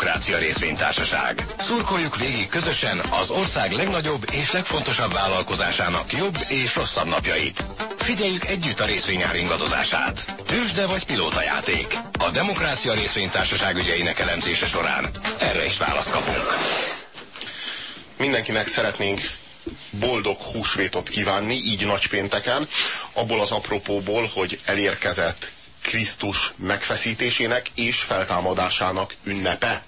Demokrácia Részvénytársaság. Szurkoljuk végig közösen az ország legnagyobb és legfontosabb vállalkozásának jobb és rosszabb napjait. Figyeljük együtt a részvényár ingadozását. Tősde vagy pilótajáték. A Demokrácia Részvénytársaság ügyeinek elemzése során erre is választ kapunk. Mindenkinek szeretnénk boldog húsvétot kívánni, így nagypénteken, abból az apropóból, hogy elérkezett Krisztus megfeszítésének és feltámadásának ünnepe.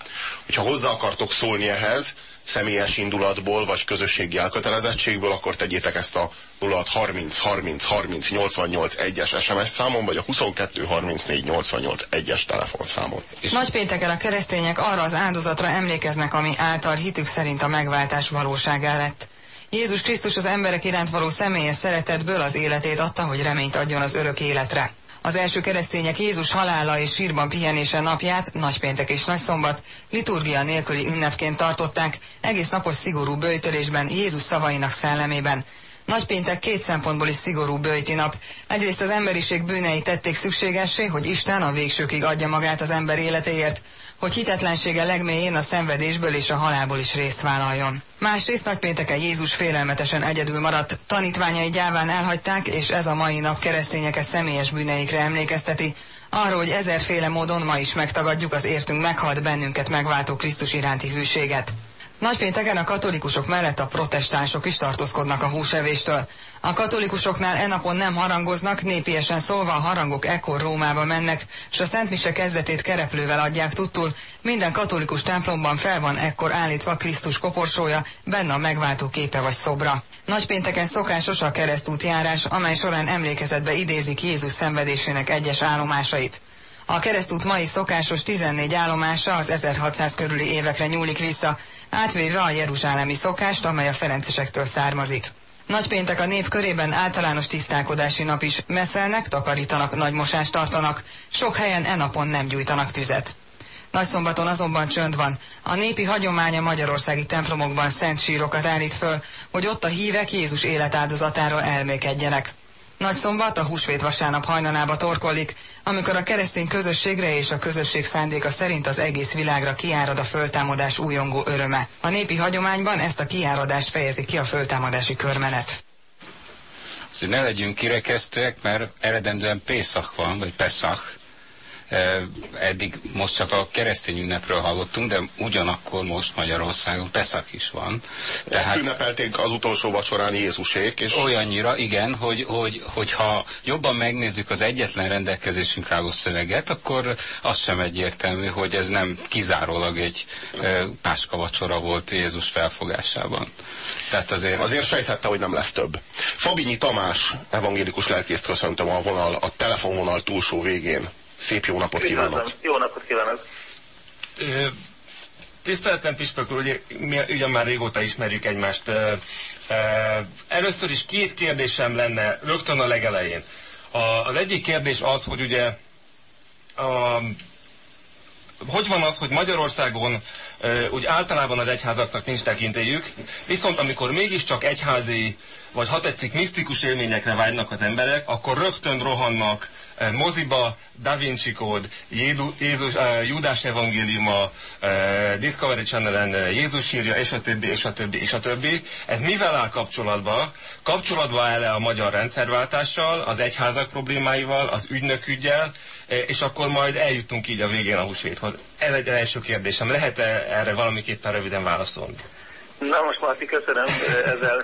Hogyha hozzá akartok szólni ehhez, személyes indulatból vagy közösségi elkötelezettségből, akkor tegyétek ezt a 0630 30 30 88 1-es SMS számon, vagy a 22 34 88 1-es telefonszámon. Nagypénteken a keresztények arra az áldozatra emlékeznek, ami által hitük szerint a megváltás valóságá lett. Jézus Krisztus az emberek iránt való személyes szeretetből az életét adta, hogy reményt adjon az örök életre. Az első keresztények Jézus halála és sírban pihenése napját, nagypéntek és nagyszombat, liturgia nélküli ünnepként tartották, egész napos szigorú bőjtörésben Jézus szavainak szellemében. Nagypéntek két szempontból is szigorú bőjti nap. Egyrészt az emberiség bűnei tették szükségessé, hogy Isten a végsőkig adja magát az ember életéért, hogy hitetlensége legmélyén a szenvedésből és a halálból is részt vállaljon. Másrészt nagypénteken Jézus félelmetesen egyedül maradt, tanítványai gyáván elhagyták, és ez a mai nap keresztényeket személyes bűneikre emlékezteti, arról, hogy ezerféle módon ma is megtagadjuk az értünk meghalt bennünket megváltó Krisztus iránti hűséget. Nagypénteken a katolikusok mellett a protestánsok is tartózkodnak a húsevéstől. A katolikusoknál e napon nem harangoznak, népiesen szólva a harangok ekkor Rómába mennek, és a Szentmise kezdetét kereplővel adják tudtul. Minden katolikus templomban fel van ekkor állítva Krisztus koporsója, benne a megváltó képe vagy szobra. Nagypénteken szokásos a keresztútjárás, amely során emlékezetbe idézik Jézus szenvedésének egyes állomásait. A keresztút mai szokásos 14 állomása az 1600 körüli évekre nyúlik vissza, átvéve a jeruzsálemi szokást, amely a ferencesektől származik. Nagypéntek a nép körében általános tisztálkodási nap is meszelnek, takarítanak, nagy mosást tartanak, sok helyen e napon nem gyújtanak tüzet. Nagyszombaton azonban csönd van. A népi hagyománya magyarországi templomokban szent sírokat állít föl, hogy ott a hívek Jézus életáldozatáról elmékedjenek. Nagy szombat a húsvét vasárnap hajnanába torkollik, amikor a keresztény közösségre és a közösség szándéka szerint az egész világra kiárad a föltámadás újongó öröme. A népi hagyományban ezt a kiáradást fejezi ki a föltámadási körmenet. Szóval ne legyünk kirekesztőek, mert eredendően Pészak van, vagy Peszach, eddig most csak a keresztény ünnepről hallottunk, de ugyanakkor most Magyarországon Peszak is van. Tehát Ezt ünnepelték az utolsó vacsorán Jézusék. És... Olyannyira, igen, hogy, hogy, hogyha jobban megnézzük az egyetlen rendelkezésünkre álló szöveget, akkor az sem egyértelmű, hogy ez nem kizárólag egy páska vacsora volt Jézus felfogásában. Tehát azért... Azért sejthette, hogy nem lesz több. Fabinyi Tamás, evangélikus lelkészt köszöntöm a vonal, a telefonvonal túlsó végén. Szép jó napot kívánok! Jó napot kívánok! Tiszteltem Pispök úr, ugye, mi ugyan már régóta ismerjük egymást. Először is két kérdésem lenne rögtön a legelején. A, az egyik kérdés az, hogy ugye a, hogy van az, hogy Magyarországon úgy általában az egyházaknak nincs tekintélyük, viszont amikor mégiscsak egyházi, vagy ha tetszik, misztikus élményekre vágynak az emberek, akkor rögtön rohannak moziba, Da Vinci Code, Jézus, Judás evangéliuma, Discovery Channel-en Jézus sírja, és a többi, és a többi, és a többi. Ez mivel áll kapcsolatba? Kapcsolatba áll -e a magyar rendszerváltással, az egyházak problémáival, az ügynökügyel, és akkor majd eljutunk így a végén a húsvéthoz. Ez egy első kérdésem. Lehet-e erre valamiképpen röviden válaszolni? Na most Marti, köszönöm. Ezzel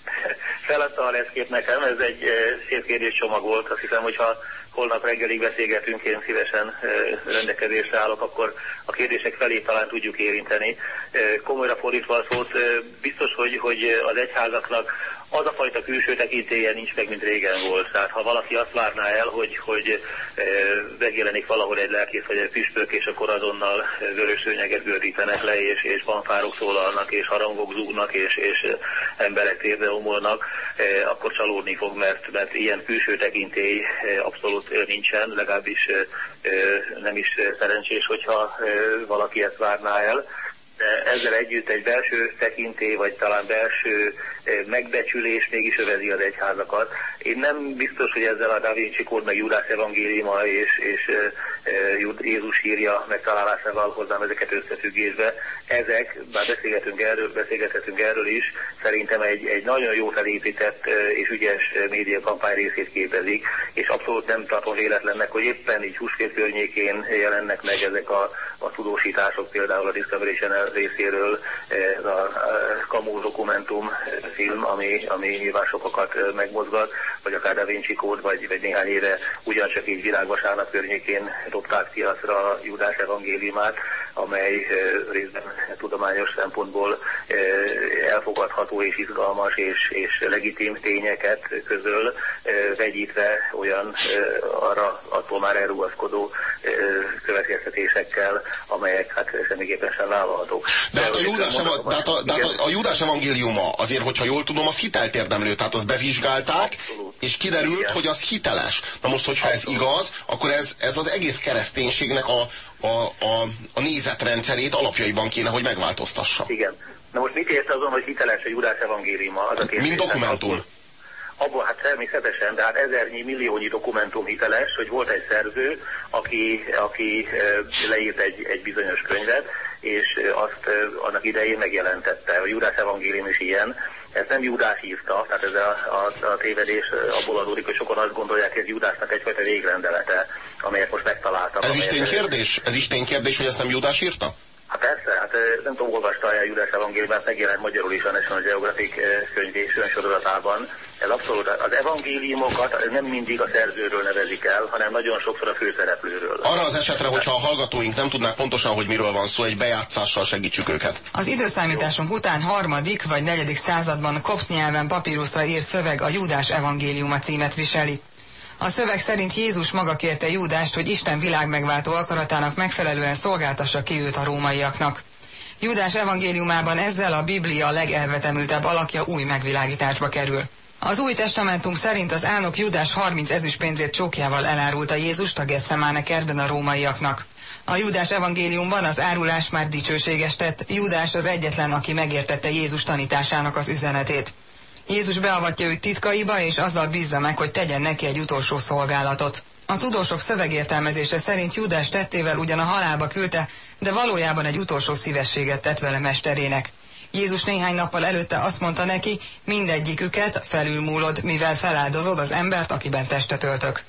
feladta a leszkét nekem. Ez egy szép kérdéscsomag volt. Azt hiszem, hogyha holnap reggelig beszélgetünk, én szívesen rendelkezésre állok, akkor a kérdések felé talán tudjuk érinteni. Komolyra fordítva a szót, biztos, hogy, hogy az egyházaknak az a fajta külső tekintélye nincs meg, mint régen volt. Tehát ha valaki azt várná el, hogy, hogy e, megjelenik valahol egy lelkész vagy egy püspök, és akkor azonnal vörös szőnyeget gördítenek le, és, és fanfárok szólalnak, és harangok zúgnak, és, és emberek térbe omolnak, e, akkor csalódni fog, mert, mert ilyen külső tekintély abszolút nincsen, legalábbis nem is szerencsés, hogyha valaki ezt várná el ezzel együtt egy belső tekintély, vagy talán belső eh, megbecsülés mégis övezi az egyházakat. Én nem biztos, hogy ezzel a Da Vinci kód, meg Judás evangéliuma és, és, Jézus írja megtalálásával hozzám ezeket összefüggésbe. Ezek, bár beszélgetünk erről, beszélgethetünk erről is, szerintem egy, egy nagyon jó felépített és ügyes médiakampány részét képezik, és abszolút nem tartom véletlennek, hogy éppen így húsvét környékén jelennek meg ezek a, a tudósítások, például a Discovery Channel részéről, ez a, a Camus dokumentum film, ami, ami nyilván sokakat megmozgat, vagy akár Da Vinci Code, vagy, vagy néhány éve ugyancsak így virágvasárnap környékén dobták piacra Judás evangéliumát, amely részben tudományos szempontból elfogadható és izgalmas és, és legitim tényeket közöl, vegyítve olyan arra attól már elrugaszkodó következtetésekkel, amelyek hát semmiképpen sem vállalhatók. De, hát a, Júdás, mondom, tehát a, tehát a, a Júdás evangéliuma azért, hogyha jól tudom, az hitelt érdemlő, tehát azt bevizsgálták, Abszolút. És kiderült, Igen. hogy az hiteles. Na most, hogyha ez igaz, akkor ez, ez az egész kereszténységnek a, a, a, a nézetrendszerét alapjaiban kéne, hogy megváltoztassa. Igen. Na most mit ért azon, hogy hiteles a Judás evangéliuma? Az a kérdés, Mint dokumentum. Abból hát természetesen, de hát ezernyi, milliónyi dokumentum hiteles, hogy volt egy szerző, aki, aki leírt egy, egy bizonyos könyvet, és azt annak idején megjelentette. A Judás evangélium is ilyen, ez nem Judás írta, tehát ez a, a, a tévedés abból adódik, hogy sokan azt gondolják, hogy ez Judásnak egyfajta végrendelete, amelyet most megtaláltak. Ez is ténykérdés? Ez is ténykérdés, hogy ezt nem Judás írta? Hát persze, hát nem tudom, olvasta a Judás evangéliumát, megjelent magyarul is a National Geographic könyv sorozatában. Ez abszolút, az evangéliumokat nem mindig a szerzőről nevezik el, hanem nagyon sokszor a főszereplőről. Arra az esetre, hogyha a hallgatóink nem tudnák pontosan, hogy miről van szó, egy bejátszással segítsük őket. Az időszámításunk után harmadik vagy negyedik században kopt nyelven papíruszra írt szöveg a Júdás evangéliuma címet viseli. A szöveg szerint Jézus maga kérte Júdást, hogy Isten világmegváltó akaratának megfelelően szolgáltassa ki őt a rómaiaknak. Júdás evangéliumában ezzel a Biblia legelvetemültebb alakja új megvilágításba kerül. Az új testamentum szerint az álnok Júdás 30 ezüstpénzért csókjával elárulta Jézust a Gesszemáne kertben a rómaiaknak. A Júdás evangéliumban az árulás már dicsőséges tett, Júdás az egyetlen, aki megértette Jézus tanításának az üzenetét. Jézus beavatja őt titkaiba, és azzal bízza meg, hogy tegyen neki egy utolsó szolgálatot. A tudósok szövegértelmezése szerint Júdás tettével ugyan a halálba küldte, de valójában egy utolsó szívességet tett vele mesterének. Jézus néhány nappal előtte azt mondta neki, mindegyiküket felülmúlod, mivel feláldozod az embert, akiben testet öltök.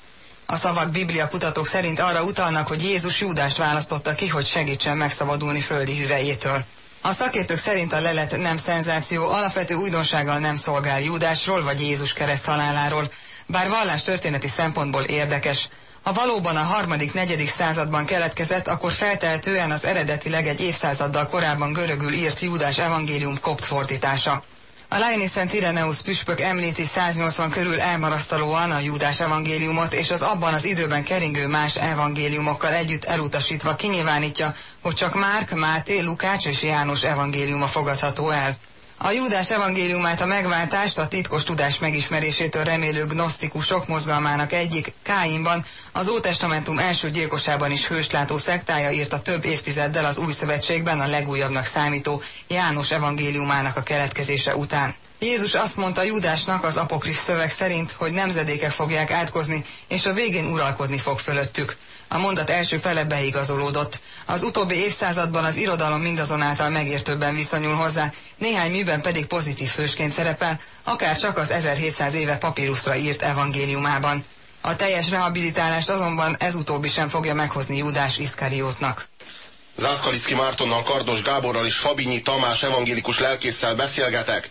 A szavak Biblia kutatók szerint arra utalnak, hogy Jézus Júdást választotta ki, hogy segítsen megszabadulni földi hüvejétől. A szakértők szerint a lelet nem szenzáció, alapvető újdonsággal nem szolgál Júdásról vagy Jézus kereszt haláláról, bár vallás történeti szempontból érdekes. Ha valóban a harmadik, negyedik században keletkezett, akkor feltehetően az eredetileg egy évszázaddal korábban görögül írt Júdás evangélium kopt fordítása. A Laini Szent Ireneus püspök említi 180 körül elmarasztalóan a Júdás evangéliumot, és az abban az időben keringő más evangéliumokkal együtt elutasítva kinyilvánítja, hogy csak Márk, Máté, Lukács és János evangéliuma fogadható el. A Júdás evangéliumát a megváltást a titkos tudás megismerésétől remélő gnosztikusok mozgalmának egyik, Káinban, az Ótestamentum első gyilkosában is hőslátó szektája írta több évtizeddel az új szövetségben a legújabbnak számító János evangéliumának a keletkezése után. Jézus azt mondta Júdásnak az apokrif szöveg szerint, hogy nemzedékek fogják átkozni, és a végén uralkodni fog fölöttük. A mondat első fele beigazolódott. Az utóbbi évszázadban az irodalom mindazonáltal megértőbben viszonyul hozzá, néhány műben pedig pozitív fősként szerepel, akár csak az 1700 éve papíruszra írt evangéliumában. A teljes rehabilitálást azonban ez utóbbi sem fogja meghozni Júdás Iszkariótnak. Zászkalicki Mártonnal, Kardos Gáborral és Fabinyi Tamás evangélikus lelkészsel beszélgetek.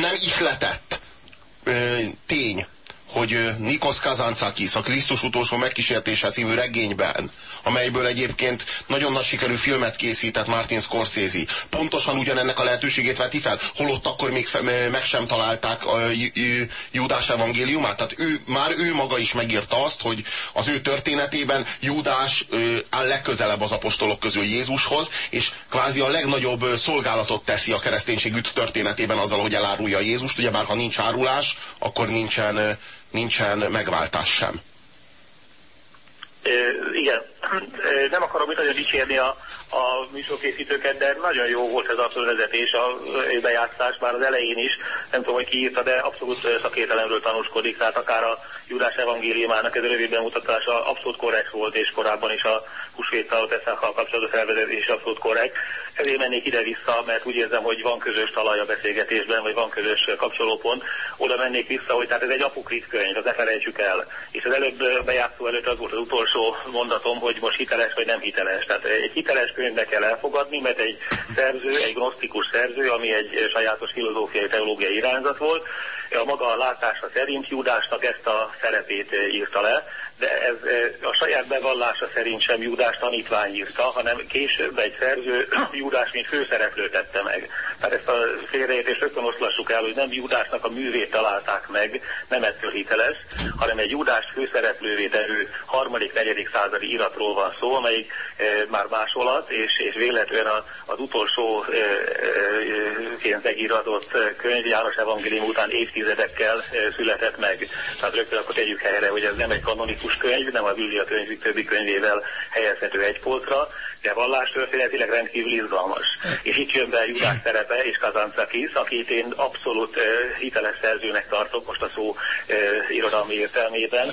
Nem ihletett tény, hogy Nikos Kazantzakis a Krisztus utolsó megkísértése című regényben, amelyből egyébként nagyon nagy sikerű filmet készített Martin Scorsese, pontosan ugyanennek a lehetőségét veti fel, holott akkor még meg sem találták a Júdás evangéliumát. Tehát ő, már ő maga is megírta azt, hogy az ő történetében Júdás áll legközelebb az apostolok közül Jézushoz, és kvázi a legnagyobb szolgálatot teszi a kereszténység üt történetében azzal, hogy elárulja Jézust. Ugyebár ha nincs árulás, akkor nincsen nincsen megváltás sem. igen, nem akarom itt nagyon dicsérni a, a műsorkészítőket, de nagyon jó volt ez a fölvezetés, a bejátszás, már az elején is, nem tudom, hogy ki írta, de abszolút szakértelemről tanúskodik, tehát akár a Judás evangéliumának ez a rövid bemutatása abszolút korrekt volt, és korábban is a húsvéttal, Pesszákkal kapcsolatos felvezetés abszolút korrekt. Ezért mennék ide-vissza, mert úgy érzem, hogy van közös talaj a beszélgetésben, vagy van közös kapcsolópont. Oda mennék vissza, hogy tehát ez egy apukrit könyv, az ne felejtsük el. És az előbb bejátszó előtt az volt az utolsó mondatom, hogy most hiteles vagy nem hiteles. Tehát egy hiteles könyvbe kell elfogadni, mert egy szerző, egy gnosztikus szerző, ami egy sajátos filozófiai, teológiai irányzat volt, a maga látása szerint Judásnak ezt a szerepét írta le, de ez a saját bevallása szerint sem Júdás tanítvány írta, hanem később egy szerző Júdás mint főszereplő tette meg. Tehát ezt a félreértést rögtön oszlassuk el, hogy nem Júdásnak a művét találták meg, nem ettől hiteles, hanem egy Júdás főszereplővé tevő harmadik, negyedik századi iratról van szó, amelyik már másolat, és, és véletlenül a, az utolsó e, megíratott könyv János Evangélium után évtizedekkel született meg. Tehát rögtön akkor tegyük helyre, hogy ez nem egy kanonikus könyv, nem a Biblia könyv többi könyvével helyezhető egy polcra, de vallástörténetileg rendkívül izgalmas. És itt jön be Judás szerepe és Kazancakis, akit én abszolút hiteles szerzőnek tartok most a szó irodalmi értelmében,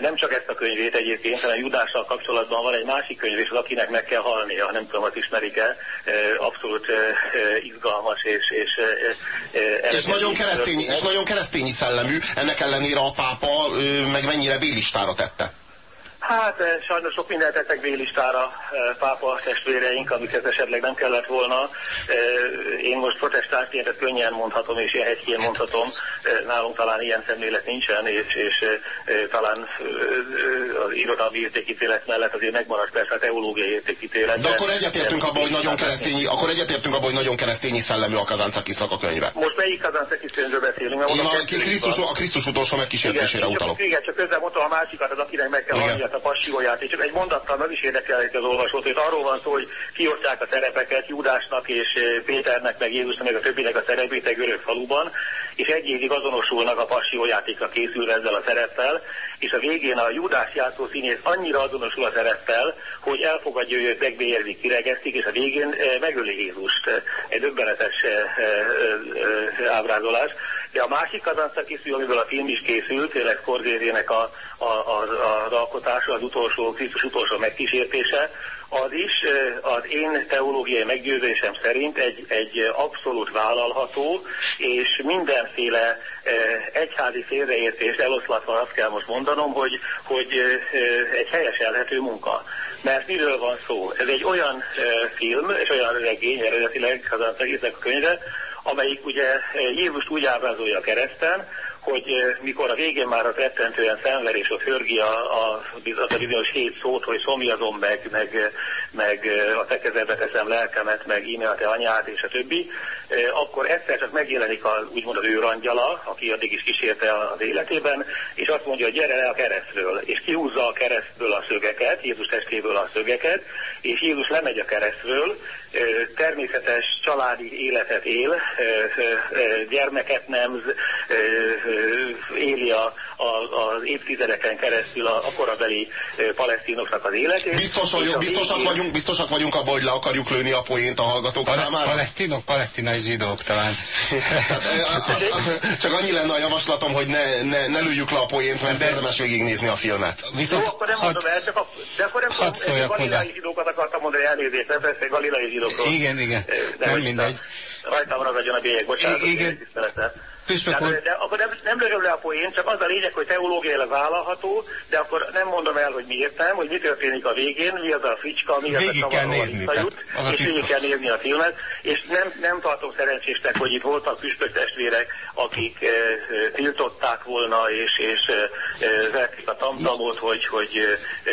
nem csak ezt a könyvét egyébként, hanem Judással kapcsolatban van egy másik könyv, az akinek meg kell halnia, nem tudom, hogy ismerik-e, abszolút izgalmas és... És, és, nagyon keresztény, és nagyon keresztényi szellemű, ennek ellenére a pápa meg mennyire bélistára tette. Hát eh, sajnos sok mindent tettek B-listára eh, pápa testvéreink, amiket esetleg nem kellett volna. Eh, én most protestánsként ezt könnyen mondhatom, és ilyen hegyként mondhatom. Nálunk talán ilyen szemlélet nincsen, és, és talán az irodalmi értékítélet mellett azért megmaradt persze a teológiai értékítélet. De akkor egyetértünk abban, hogy nagyon keresztényi, akkor egyetértünk abban, hogy nagyon keresztényi szellemű a Kazancakisnak a könyve. Most melyik Kazancakis könyvről beszélünk? Én a Krisztus, a Krisztus utolsó megkísértésére utalok. Igen, csak közben mondtam a másikat, az akinek meg kell a és csak egy mondattal meg is érdekel az olvasót, hogy arról van szó, hogy kiosztják a szerepeket Júdásnak és eh, Péternek, meg Jézusnak, meg a többinek a szerepét egy görög faluban, és egy évig azonosulnak a passiójátékra készülve ezzel a szereppel, és a végén a Júdás játszó színész annyira azonosul a szereppel, hogy elfogadja, őt megbélyegzik, kiregesztik, és a végén eh, megöli Jézust. Egy döbbenetes eh, ábrázolás. De a másik kazanca kiszű, amiből a film is készült, tényleg Scorsese-nek a, a, a, az alkotása, az utolsó, Krisztus utolsó megkísértése, az is az én teológiai meggyőzésem szerint egy, egy abszolút vállalható, és mindenféle egyházi félreértés eloszlatva azt kell most mondanom, hogy, hogy egy helyes elhető munka. Mert miről van szó? Ez egy olyan film, és olyan regény, eredetileg az a könyve, amelyik ugye eh, Jézust úgy ábrázolja a kereszten, hogy eh, mikor a végén már az rettentően szenver, és ott hörgi a, a, az a bizonyos hét szót, hogy szomjazom meg, meg, meg eh, a te kezedbe teszem lelkemet, meg íme a te anyád, és a többi, akkor egyszer csak megjelenik a, úgymond az őrangyala, aki addig is kísérte az életében, és azt mondja, hogy gyere le a keresztről, és kihúzza a keresztből a szögeket, Jézus testéből a szögeket, és Jézus lemegy a keresztről, természetes családi életet él, gyermeket nem éli a, az évtizedeken keresztül a, a korabeli palesztinoknak az életét. Biztos vagyunk, biztosak, végén... vagyunk, biztosak vagyunk abban, hogy le akarjuk lőni a poént a hallgatók Pal számára? Palesztinok, palesztinai zsidók talán. Csak annyi lenne a javaslatom, hogy ne, ne, ne lőjük le a poént, mert érdemes végignézni a filmet. Viszont, Jó, akkor nem had, mondom el, csak a, de akkor nem hadd szóljak hozzá. zsidókat akartam mondani, elnézést, nem persze galilai zsidókról. Igen, igen, de nem mindegy. Rajtam ragadjon a bélyeg, bocsánat. Igen, Püspök úr. De akkor nem, nem lőm le a poén, csak az a lényeg, hogy teológiailag vállalható, de akkor nem mondom el, hogy miért nem, hogy mi történik a végén, mi az a fricska, mi az végig a kell nézni, visszajut, a és végig kell nézni a filmet, és nem, nem tartom szerencsésnek, hogy itt voltak püspök testvérek, akik e, e, tiltották volna, és, és e, verték a tamtamot, hogy, hogy e,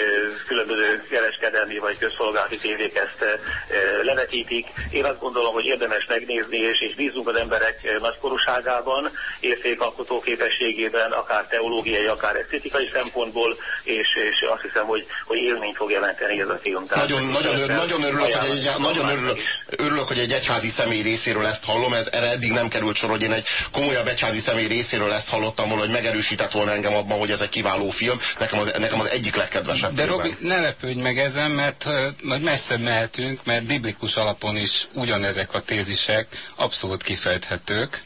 különböző kereskedelmi vagy közszolgálati tévék ezt e, levetítik. Én azt gondolom, hogy érdemes megnézni, és, és bízunk az emberek nagykorúságában, van értékalkotó képességében, akár teológiai, akár esztétikai szempontból, és, és azt hiszem, hogy, hogy élményt fog jelenteni ez a film. Tehát, nagyon, nagyon, ör, nagyon, örülök, hogy egy, nagyon örülök, örülök, hogy egy egyházi személy részéről ezt hallom, ez erre eddig nem került sor, hogy én egy komolyabb egyházi személy részéről ezt hallottam volna, hogy megerősített volna engem abban, hogy ez egy kiváló film. Nekem az, nekem az egyik legkedvesebb. De Robi, ne lepődj meg ezen, mert majd messzebb mehetünk, mert biblikus alapon is ugyanezek a tézisek abszolút kifejthetők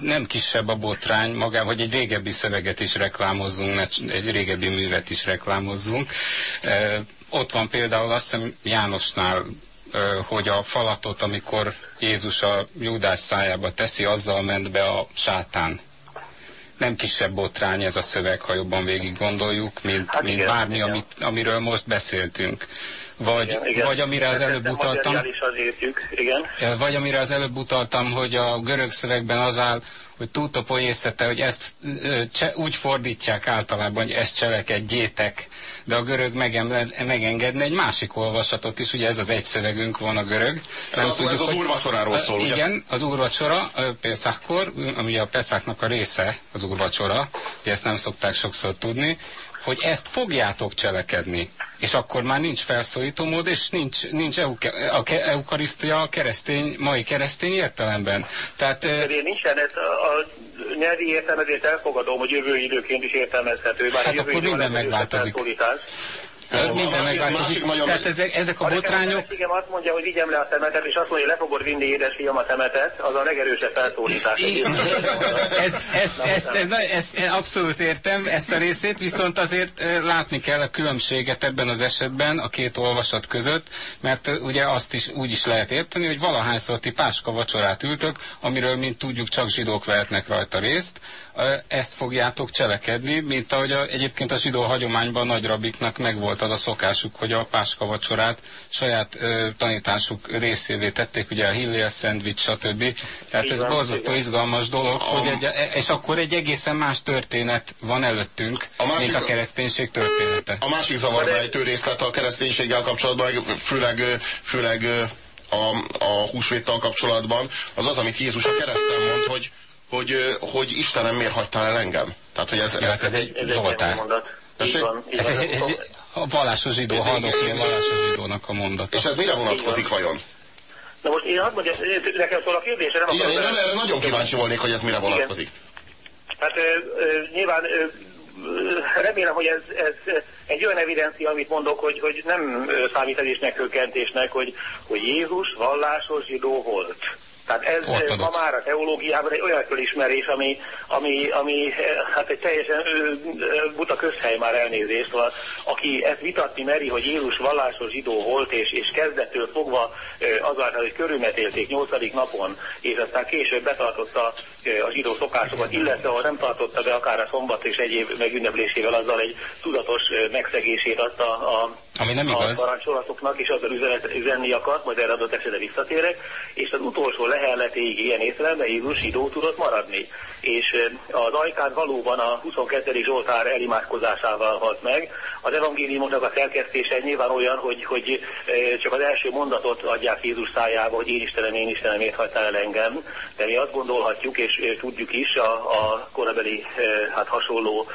nem kisebb a botrány magában, hogy egy régebbi szöveget is reklámozzunk, egy régebbi művet is reklámozzunk. Ott van például azt hiszem Jánosnál, hogy a falatot, amikor Jézus a Júdás szájába teszi, azzal ment be a sátán nem kisebb botrány ez a szöveg, ha jobban végig gondoljuk, mint, hát mint igen, bármi, igen. Amit, amiről most beszéltünk. Vagy, igen, igen. vagy amire az előbb utaltam. igen. Vagy amire az előbb utaltam, hogy a görög szövegben az áll, hogy túlta poészete, hogy ezt cse, úgy fordítják általában, hogy ezt cselekedjétek, de a görög megengedne egy másik olvasatot is, ugye ez az egy szövegünk van a görög. Nem ez, tudjuk, ez az úrvacsoráról szól, ugye? Igen, az úrvacsora, Pészákkor, ami a Peszáknak a része, az úrvacsora, ugye ezt nem szokták sokszor tudni, hogy ezt fogjátok cselekedni. És akkor már nincs felszólító mód, és nincs, nincs euke, a eukarisztia a keresztény, mai keresztény értelemben. Tehát, Pedig nincsen, ez a, a nyelvi értelmezést elfogadom, hogy jövő időként is értelmezhető. Bár hát akkor minden megváltozik minden megváltozik. Tehát ezek, ezek a, a botrányok... Igen, azt mondja, hogy vigyem le a szemetet, és azt mondja, hogy le fogod vinni édesfiam a szemetet, az a legerősebb felszólítás. ez, ez, ez, ez, ez, ez, abszolút értem ezt a részét, viszont azért látni kell a különbséget ebben az esetben a két olvasat között, mert ugye azt is úgy is lehet érteni, hogy valahányszor ti páska vacsorát ültök, amiről, mint tudjuk, csak zsidók vehetnek rajta részt, ezt fogjátok cselekedni, mint ahogy a, egyébként a zsidó hagyományban nagy rabiknak megvolt az a szokásuk, hogy a páska vacsorát saját ö, tanításuk részévé tették, ugye a hillél szendvics, stb. Tehát ez borzasztó izgalmas dolog, a, hogy egy, és akkor egy egészen más történet van előttünk, a másik, mint a kereszténység története. A másik zavarba részlet a kereszténységgel kapcsolatban, főleg, főleg a, a húsvéttal kapcsolatban, az az, amit Jézus a kereszten mond, hogy, hogy, hogy Istenem miért hagytál el engem? Tehát, hogy ez, ja, ez, ez, egy Zoltár. Ez, ez, ez, ez, a vallásos zsidó, a vallásos zsidónak a mondata. És ez mire vonatkozik vajon? Na most én azt mondja, nekem szól a kérdés, nem Igen, én erre nagyon kíváncsi volnék, hogy ez mire vonatkozik. Igen. Hát ö, ö, nyilván ö, remélem, hogy ez, ez egy olyan evidencia, amit mondok, hogy, hogy nem számít ez is meghökkentésnek, hogy, hogy Jézus vallásos zsidó volt. Tehát ez Ortodox. ma már a teológiában egy olyan fölismerés, ami, ami, ami hát egy teljesen buta közhely már elnézést, van, aki ezt vitatni meri, hogy Jézus vallásos zsidó volt, és, és kezdettől fogva azáltal, hogy körülmetélték nyolcadik napon, és aztán később betartotta a zsidó szokásokat, illetve ha nem tartotta be akár a szombat és egyéb megünneplésével, azzal egy tudatos megszegését adta a, ami nem igaz. a parancsolatoknak, és azzal üzenet, üzenni akart, majd erre adott esetben visszatérek, és az utolsó lehelletéig ilyen észrelemben Jézus zsidó tudott maradni. És az ajkán valóban a 22. Zsoltár elimádkozásával halt meg. Az evangéliumoknak a szerkesztése nyilván olyan, hogy, hogy csak az első mondatot adják Jézus szájába, hogy én Istenem, én Istenem, miért hagytál el engem. De mi azt gondolhatjuk, és tudjuk is a, a korabeli hát hasonló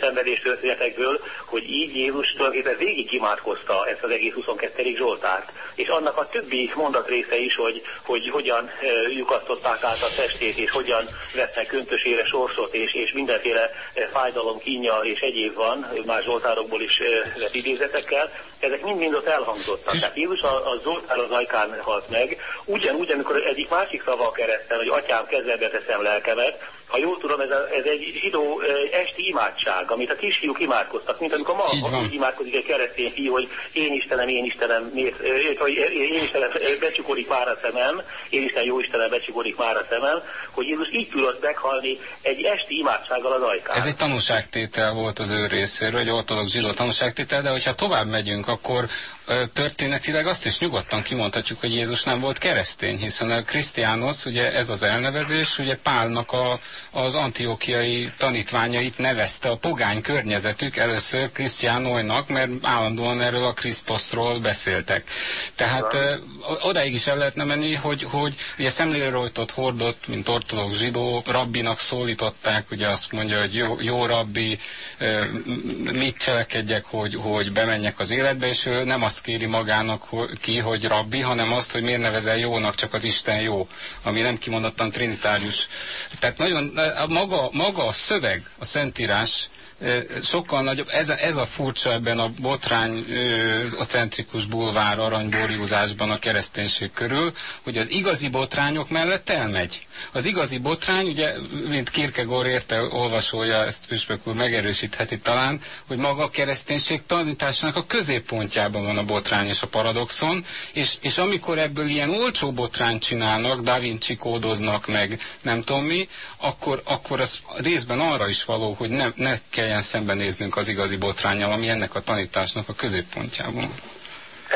szenvedés történetekből, hogy így Jézus tulajdonképpen végig imádkozta ezt az egész 22. Zsoltárt. És annak a többi mondatrésze is, hogy, hogy hogyan lyukasztották át a testét, és hogyan vesznek köntösére sorsot, és, és mindenféle fájdalom, kínja és egyéb van, más Zsoltárokból is vett idézetekkel, ezek mind-mind ott elhangzottak. Tehát Jézus a, a Zoltár az ajkán halt meg, ugyanúgy, amikor egyik másik szava a kereszten, hogy atyám kezedbe teszem lelkemet, ha jól tudom, ez, a, ez egy zsidó esti imádság, amit a kisfiúk imádkoztak, mint amikor ma imádkozik egy keresztény fiú, hogy én Istenem, én Istenem, miért, hogy én Istenem becsukódik már a szemem, én Isten jó Istenem becsukódik már a szemem, hogy Jézus így tudott meghalni egy esti imádsággal az ajkán. Ez egy tanúságtétel volt az ő részéről, egy ortodox zsidó tanúságtétel, de hogyha tovább megyünk, akkor történetileg azt is nyugodtan kimondhatjuk, hogy Jézus nem volt keresztény, hiszen a Krisztiánosz, ugye ez az elnevezés, ugye Pálnak a, az antiókiai tanítványait nevezte a pogány környezetük először Krisztiánojnak, mert állandóan erről a Krisztoszról beszéltek. Tehát odáig is el lehetne menni, hogy, hogy ugye szemlélrojtot hordott, mint ortodox zsidó, rabbinak szólították, ugye azt mondja, hogy jó, jó rabbi, mit cselekedjek, hogy, hogy bemenjek az életbe, és ő nem azt kéri magának ki, hogy rabbi, hanem azt, hogy miért nevezel jónak, csak az Isten jó, ami nem kimondottan trinitárius. Tehát nagyon, maga, maga a szöveg, a Szentírás sokkal nagyobb, ez a, ez a furcsa ebben a botrány a centrikus bulvár aranyborjúzásban a kereszténység körül, hogy az igazi botrányok mellett elmegy. Az igazi botrány, ugye, mint Kierkegaard érte olvasója, ezt Püspök úr megerősítheti talán, hogy maga a kereszténység tanításának a középpontjában van a botrány és a paradoxon, és, és amikor ebből ilyen olcsó botrányt csinálnak, Da Vinci kódoznak meg, nem tudom mi, akkor, akkor az részben arra is való, hogy ne, ne kelljen szembenéznünk az igazi botrányjal, ami ennek a tanításnak a középpontjában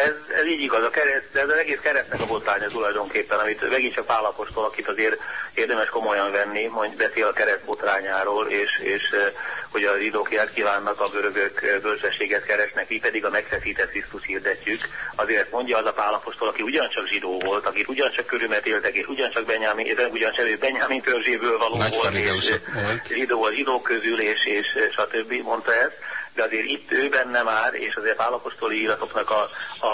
ez így igaz, a kereszt, ez az egész keresztnek a botránya tulajdonképpen, amit megint csak Pálapostól, akit azért érdemes komolyan venni, mondj, beszél a kereszt botrányáról, és, és hogy az zsidók jelt kívánnak, a görögök bölcsességet keresnek, mi pedig a megfeszített Krisztus hirdetjük. Azért mondja az a Pálapostól, aki ugyancsak zsidó volt, akik ugyancsak körülmet éltek, és ugyancsak Benyámin, ugyancsak ő Benyámin törzséből való Nagy volt, és volt. zsidó a zsidók közül, és, és stb. mondta ezt de azért itt ő benne már, és azért állapostoli íratoknak a, a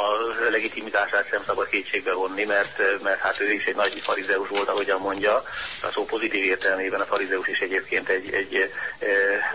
legitimitását sem szabad kétségbe vonni, mert, mert hát ő is egy nagy farizeus volt, ahogyan mondja, a szó pozitív értelmében a farizeus is egyébként egy, egy e,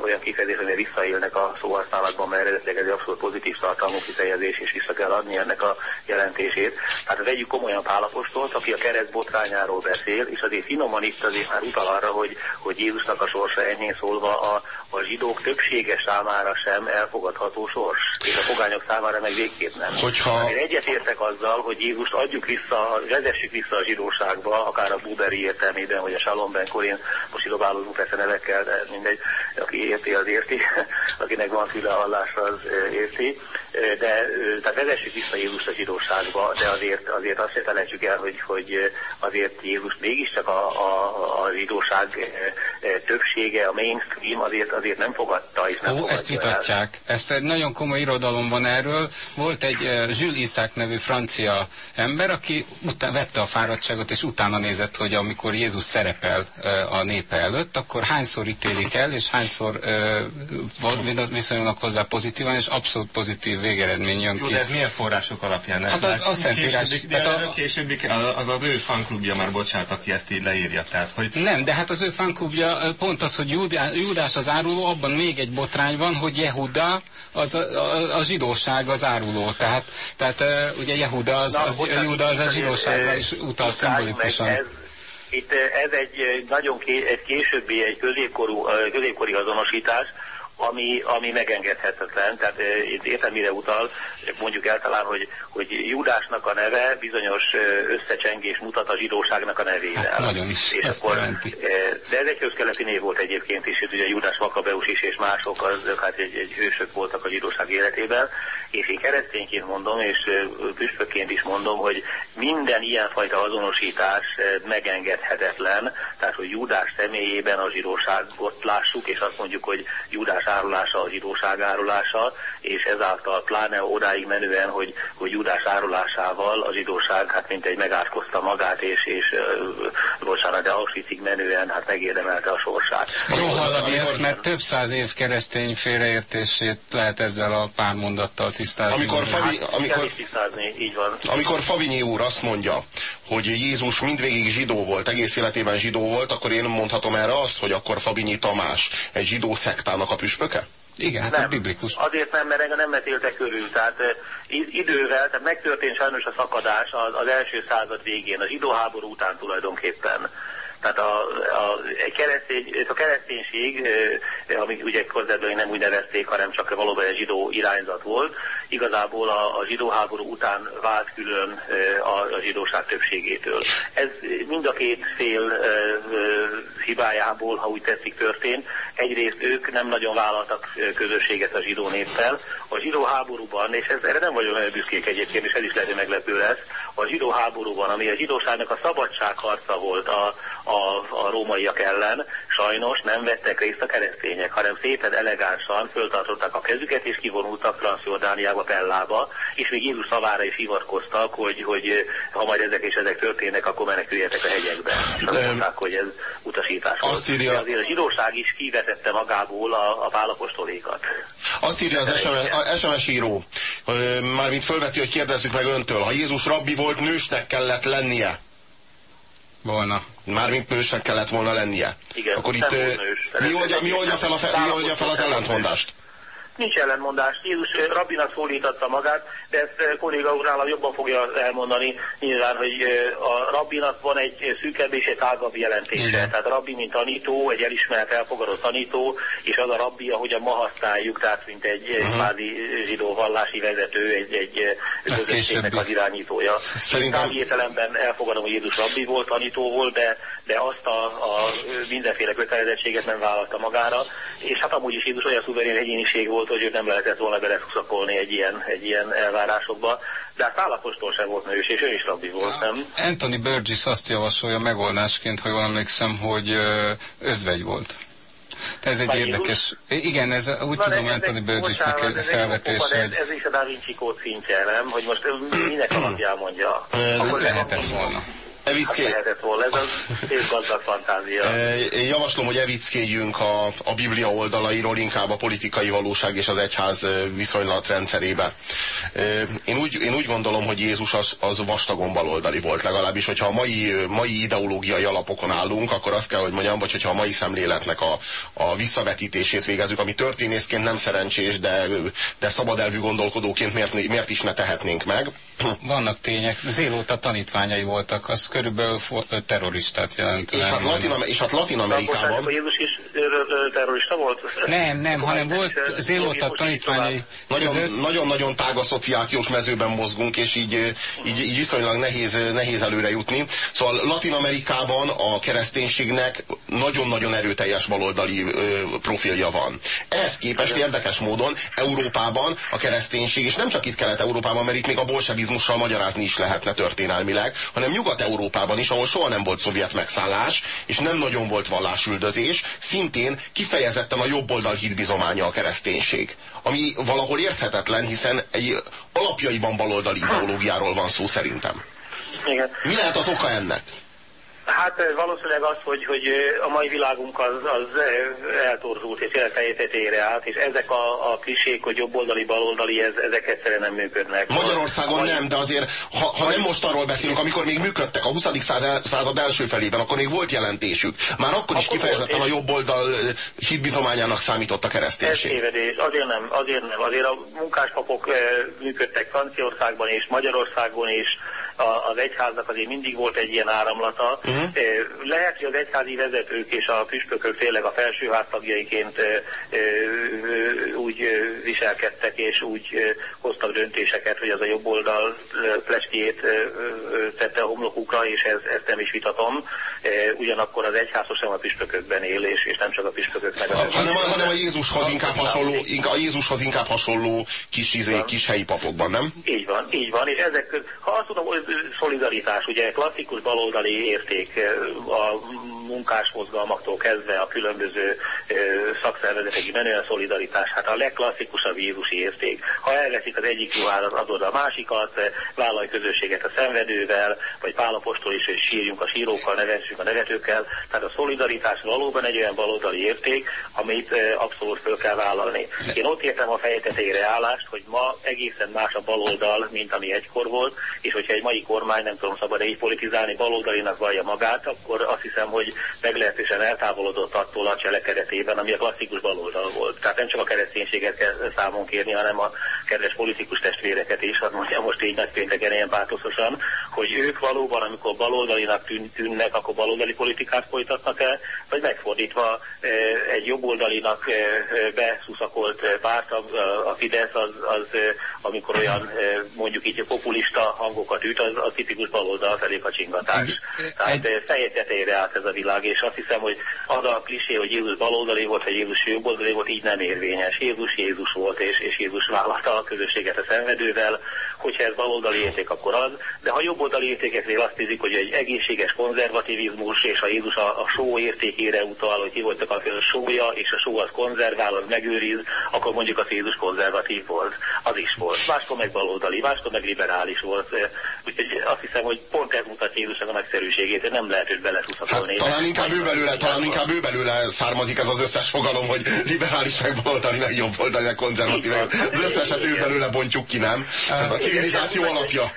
olyan kifejezés, amire visszaélnek a szóhasználatban, mert eredetileg ez egy abszolút pozitív tartalmú kifejezés, és vissza kell adni ennek a jelentését. Tehát vegyük komolyan Pálapostolt, aki a kereszt botrányáról beszél, és azért finoman itt azért már utal arra, hogy, hogy Jézusnak a sorsa enyhén szólva a, a zsidók többsége számára sem elfogadható sors, és a fogányok számára meg végképp nem. Hogyha... Én egyetértek azzal, hogy Jézust adjuk vissza, vezessük vissza a zsidóságba, akár a Buberi értelmében, vagy a Shalom Ben Korin, most idobálózunk persze nevekkel, de mindegy, aki érti, az érti, akinek van fülehallása, az érti, de tehát vezessük vissza Jézust a zsidóságba, de azért, azért azt se felejtsük el, hogy, hogy azért Jézus mégiscsak a, a, a zsidóság többsége, a mainstream azért azért nem fogadta, és nem Ó, ezt vitatják. El. Ezt egy nagyon komoly irodalom van erről. Volt egy uh, Jules Isaac nevű francia ember, aki után, vette a fáradtságot, és utána nézett, hogy amikor Jézus szerepel uh, a népe előtt, akkor hányszor ítélik el, és hányszor uh, viszonyulnak hozzá pozitívan, és abszolút pozitív végeredmény jön Jó, ki. de ez milyen források alapján? Hát a, a Szentírás. Későbbi, de a, az az ő fanklubja már, bocsánat, aki ezt így leírja. Tehát, hogy... Nem, de hát az ő fanklubja pont az, hogy Júdás az áruló, abban még egy botrány van, hogy Jehuda az a, a, a zsidóság az áruló. Tehát, tehát uh, ugye Jehuda az, az, bocsánat, Júda az a zsidóságra is utal szimbolikusan. Ez, itt ez egy nagyon ké, egy későbbi, egy középkorú, középkori azonosítás, ami, ami megengedhetetlen. Tehát értem, mire utal, mondjuk el talán, hogy, hogy Judásnak a neve bizonyos összecsengés mutat a zsidóságnak a nevével. Hát, nagyon is, és ezt akkor, jelenti. De ez egy közkeleti név volt egyébként is, ugye Judás Makabeus is és mások, az, hát egy, egy hősök voltak a zsidóság életében, és én keresztényként mondom, és püspökként is mondom, hogy minden ilyenfajta azonosítás megengedhetetlen, tehát hogy Judás személyében a zsidóságot lássuk, és azt mondjuk, hogy Judás árulása a zsidóság árulása, és ezáltal pláne odáig menően, hogy, hogy Judás árulásával a zsidóság hát mint egy megátkozta magát, és, és bocsánat, de Auschwitzig menően hát megérdemelte a sorsát. Jó hallani ezt, mert több száz év keresztény félreértését lehet ezzel a pár mondattal tisztázni. Amikor, Fabi, hát, amikor, tisztázni, így van. amikor Favinyi úr azt mondja, hogy Jézus mindvégig zsidó volt, egész életében zsidó volt, akkor én mondhatom erre azt, hogy akkor Fabinyi Tamás egy zsidó szektának a püspöke? Igen, hát nem, a biblikus. Azért nem, mert engem nem metéltek körül. Tehát idővel, tehát megtörtént sajnos a szakadás az, az első század végén, az zsidó háború után tulajdonképpen. Tehát a, a, egy keresztény, a kereszténység, amit ugye közvetlenül nem úgy nevezték, hanem csak valóban egy zsidó irányzat volt, igazából a, a zsidó háború után vált külön a, a zsidóság többségétől. Ez mind a két fél hibájából, ha úgy tetszik, történt. Egyrészt ők nem nagyon vállaltak közösséget a zsidó néppel. A zsidó háborúban, és ez, erre nem vagyok nagyon büszkék egyébként, és ez is lehet, hogy meglepő lesz, a zsidó háborúban, ami a zsidóságnak a szabadságharca volt a, a, a rómaiak ellen, sajnos nem vettek részt a keresztények, hanem szépen elegánsan föltartották a kezüket, és kivonultak Transjordániába, Pellába, és még Jézus szavára is hivatkoztak, hogy, hogy ha majd ezek és ezek történnek, akkor meneküljetek a hegyekbe. És azt mondták, hogy ez utasítás volt. Azt írja... De azért a zsidóság is kivetette magából a, a pálapostolékat. Azt írja az SMS, SMS író, mármint fölveti, hogy kérdezzük meg öntől, ha Jézus rabbi volt, nősnek kellett lennie. Volna. Mármint nősnek kellett volna lennie. Igen, Akkor itt mi oldja, mi oldja fel, a fe, mi oldja fel az ellentmondást? Nincs ellentmondás. Jézus rabbinak szólította magát, de ezt kolléga úr nálam jobban fogja elmondani nyilván, hogy a rabbinak van egy szűkebb és egy tágabb jelentése. Igen. Tehát a rabbi, mint tanító, egy elismert, elfogadott tanító, és az a rabbi, ahogyan ma használjuk, tehát mint egy uh-huh. kvázi zsidó vallási vezető, egy, egy közösségnek az irányítója. Szerintem- Szerintem... értelemben elfogadom, hogy Jézus rabbi volt, tanító volt, de, de azt a, a mindenféle kötelezettséget nem vállalta magára, és hát amúgy is Jézus olyan szuverén egyéniség volt, hogy őt nem lehetett volna beleszuszakolni egy ilyen, egy ilyen elvárásokba, de hát Pálapostól sem volt nős, és ő is rabbi volt, nem? Anthony Burgess azt javasolja megoldásként, ha jól emlékszem, hogy özvegy volt. Tehát ez egy Már érdekes... Igen, ez úgy Na, tudom ez Anthony Burgessnek ez felvetés, de hogy Ez, ez is a Da Vinci kód szintje, nem? Hogy most minek alapján mondja. Akkor lehetett volna. Hát Evické, lehetett volna, ez az szép gazdag fantázia. én javaslom, hogy evickéljünk a, a Biblia oldalairól inkább a politikai valóság és az egyház ö, viszonylatrendszerébe. Ö, Én úgy, én úgy gondolom, hogy Jézus az, az vastagon baloldali volt, legalábbis, hogyha a mai, mai ideológiai alapokon állunk, akkor azt kell, hogy mondjam, vagy hogyha a mai szemléletnek a, a visszavetítését végezzük, ami történészként nem szerencsés, de, de szabadelvű gondolkodóként miért, miért is ne tehetnénk meg. Vannak tények. Zélóta tanítványai voltak, az körülbelül terroristát jelent. És hát, Latin, és hát Latin Bocsánat, Amerikában hogy Jézus is terrorista volt? Nem, nem, hanem volt zélóta tanítványai nagyon-nagyon tág asszociációs mezőben mozgunk, és így, így, így viszonylag nehéz, nehéz előre jutni. Szóval Latin Amerikában a kereszténységnek nagyon-nagyon erőteljes baloldali ö, profilja van. Ehhez képest érdekes módon Európában a kereszténység, és nem csak itt Kelet-Európában, mert itt még a bolsevizmussal magyarázni is lehetne történelmileg, hanem Nyugat-Európában is, ahol soha nem volt szovjet megszállás, és nem nagyon volt vallásüldözés, szintén kifejezetten a jobb oldal hitbizománya a kereszténység. Ami valahol érthetetlen, hiszen egy alapjaiban baloldali ideológiáról van szó szerintem. Igen. Mi lehet az oka ennek? Hát valószínűleg az, hogy, hogy a mai világunk az, az eltorzult és élethelyzetére állt, és ezek a, a klisék, hogy jobboldali, baloldali, ez, ezek egyszerűen nem működnek. Magyarországon A- nem, de azért, ha, ha nem most arról beszélünk, amikor még működtek a 20. száz- század első felében, akkor még volt jelentésük. Már akkor is Akkor kifejezetten a volt, és- jobb oldal ö, hitbizományának számított a Ez kereszténység. tévedés, azért nem, azért nem. Azért a munkáspapok működtek Franciaországban és Magyarországon is, a, az egyháznak azért mindig volt egy ilyen áramlata. Uh-huh. Lehet, hogy az egyházi vezetők és a püspökök tényleg a felsőház tagjaiként úgy viselkedtek és úgy hoztak döntéseket, hogy az a jobb oldal pleskét tette a homlokukra, és ez, ezt nem is vitatom. Ugyanakkor az egyház sosem a püspökökben él, és, és nem csak a püspököknek. Ha- hanem, a- hanem a Jézushoz inkább hasonló, inkább, a Jézushoz inkább hasonló kis, izé, kis helyi papokban, nem? Így van, így van, és ezek ha azt tudom, hogy szolidaritás, ugye klasszikus baloldali érték eh, a munkásmozgalmaktól kezdve a különböző eh, szakszervezetekig menően szolidaritás, hát a legklasszikusabb Jézusi érték. Ha elveszik az egyik ruhádat, adod a másikat, eh, vállalj közösséget a szenvedővel, vagy Pálapostól is, hogy sírjunk a sírókkal, nevessünk a nevetőkkel. Tehát a szolidaritás valóban egy olyan baloldali érték, amit abszolút föl kell vállalni. Én ott értem a fejtetére állást, hogy ma egészen más a baloldal, mint ami egykor volt, és hogyha egy mai kormány, nem tudom szabad így politizálni, baloldalinak vallja magát, akkor azt hiszem, hogy meglehetősen eltávolodott attól a cselekedetében, ami a klasszikus baloldal volt. Tehát nem csak a kereszténységet kell számon kérni, hanem a kedves politikus testvéreket is, hát mondja most így nagypénteken ilyen pátoszosan, hogy ők valóban, amikor baloldalinak tűn, tűnnek, akkor baloldali politikát folytatnak el, vagy megfordítva egy jobboldalinak beszuszakolt párt, a Fidesz, az, az amikor olyan mondjuk így populista hangokat üt, az a tipikus baloldal felé kacsingatás. Tehát feje tetejére állt ez a világ, és azt hiszem, hogy az a klisé, hogy Jézus baloldali volt, vagy Jézus jobboldali volt, így nem érvényes. Jézus Jézus volt, és, és Jézus vállalta a közösséget a szenvedővel, hogyha ez baloldali érték, akkor az, de ha jobboldali értékeknél azt nézik, hogy egy egészséges konzervativizmus, és a Jézus a, a só értékére utal, hogy ki voltak a sója, és a só az konzervál, az megőriz, akkor mondjuk az Jézus konzervatív volt. Az is volt. Máskor meg baloldali, máskor meg liberális volt. Úgyhogy azt hiszem, hogy pont ez mutatja Jézusnak a megszerűségét, nem lehet őt beleszuszakolni. Hát, talán inkább ő belőle, talán inkább ő belőle származik ez az összes fogalom, hogy liberális, meg baloldali, meg jobboldali, meg konzervatív. Az összeset ő belőle bontjuk ki, nem? Tehát a civilizáció alapja.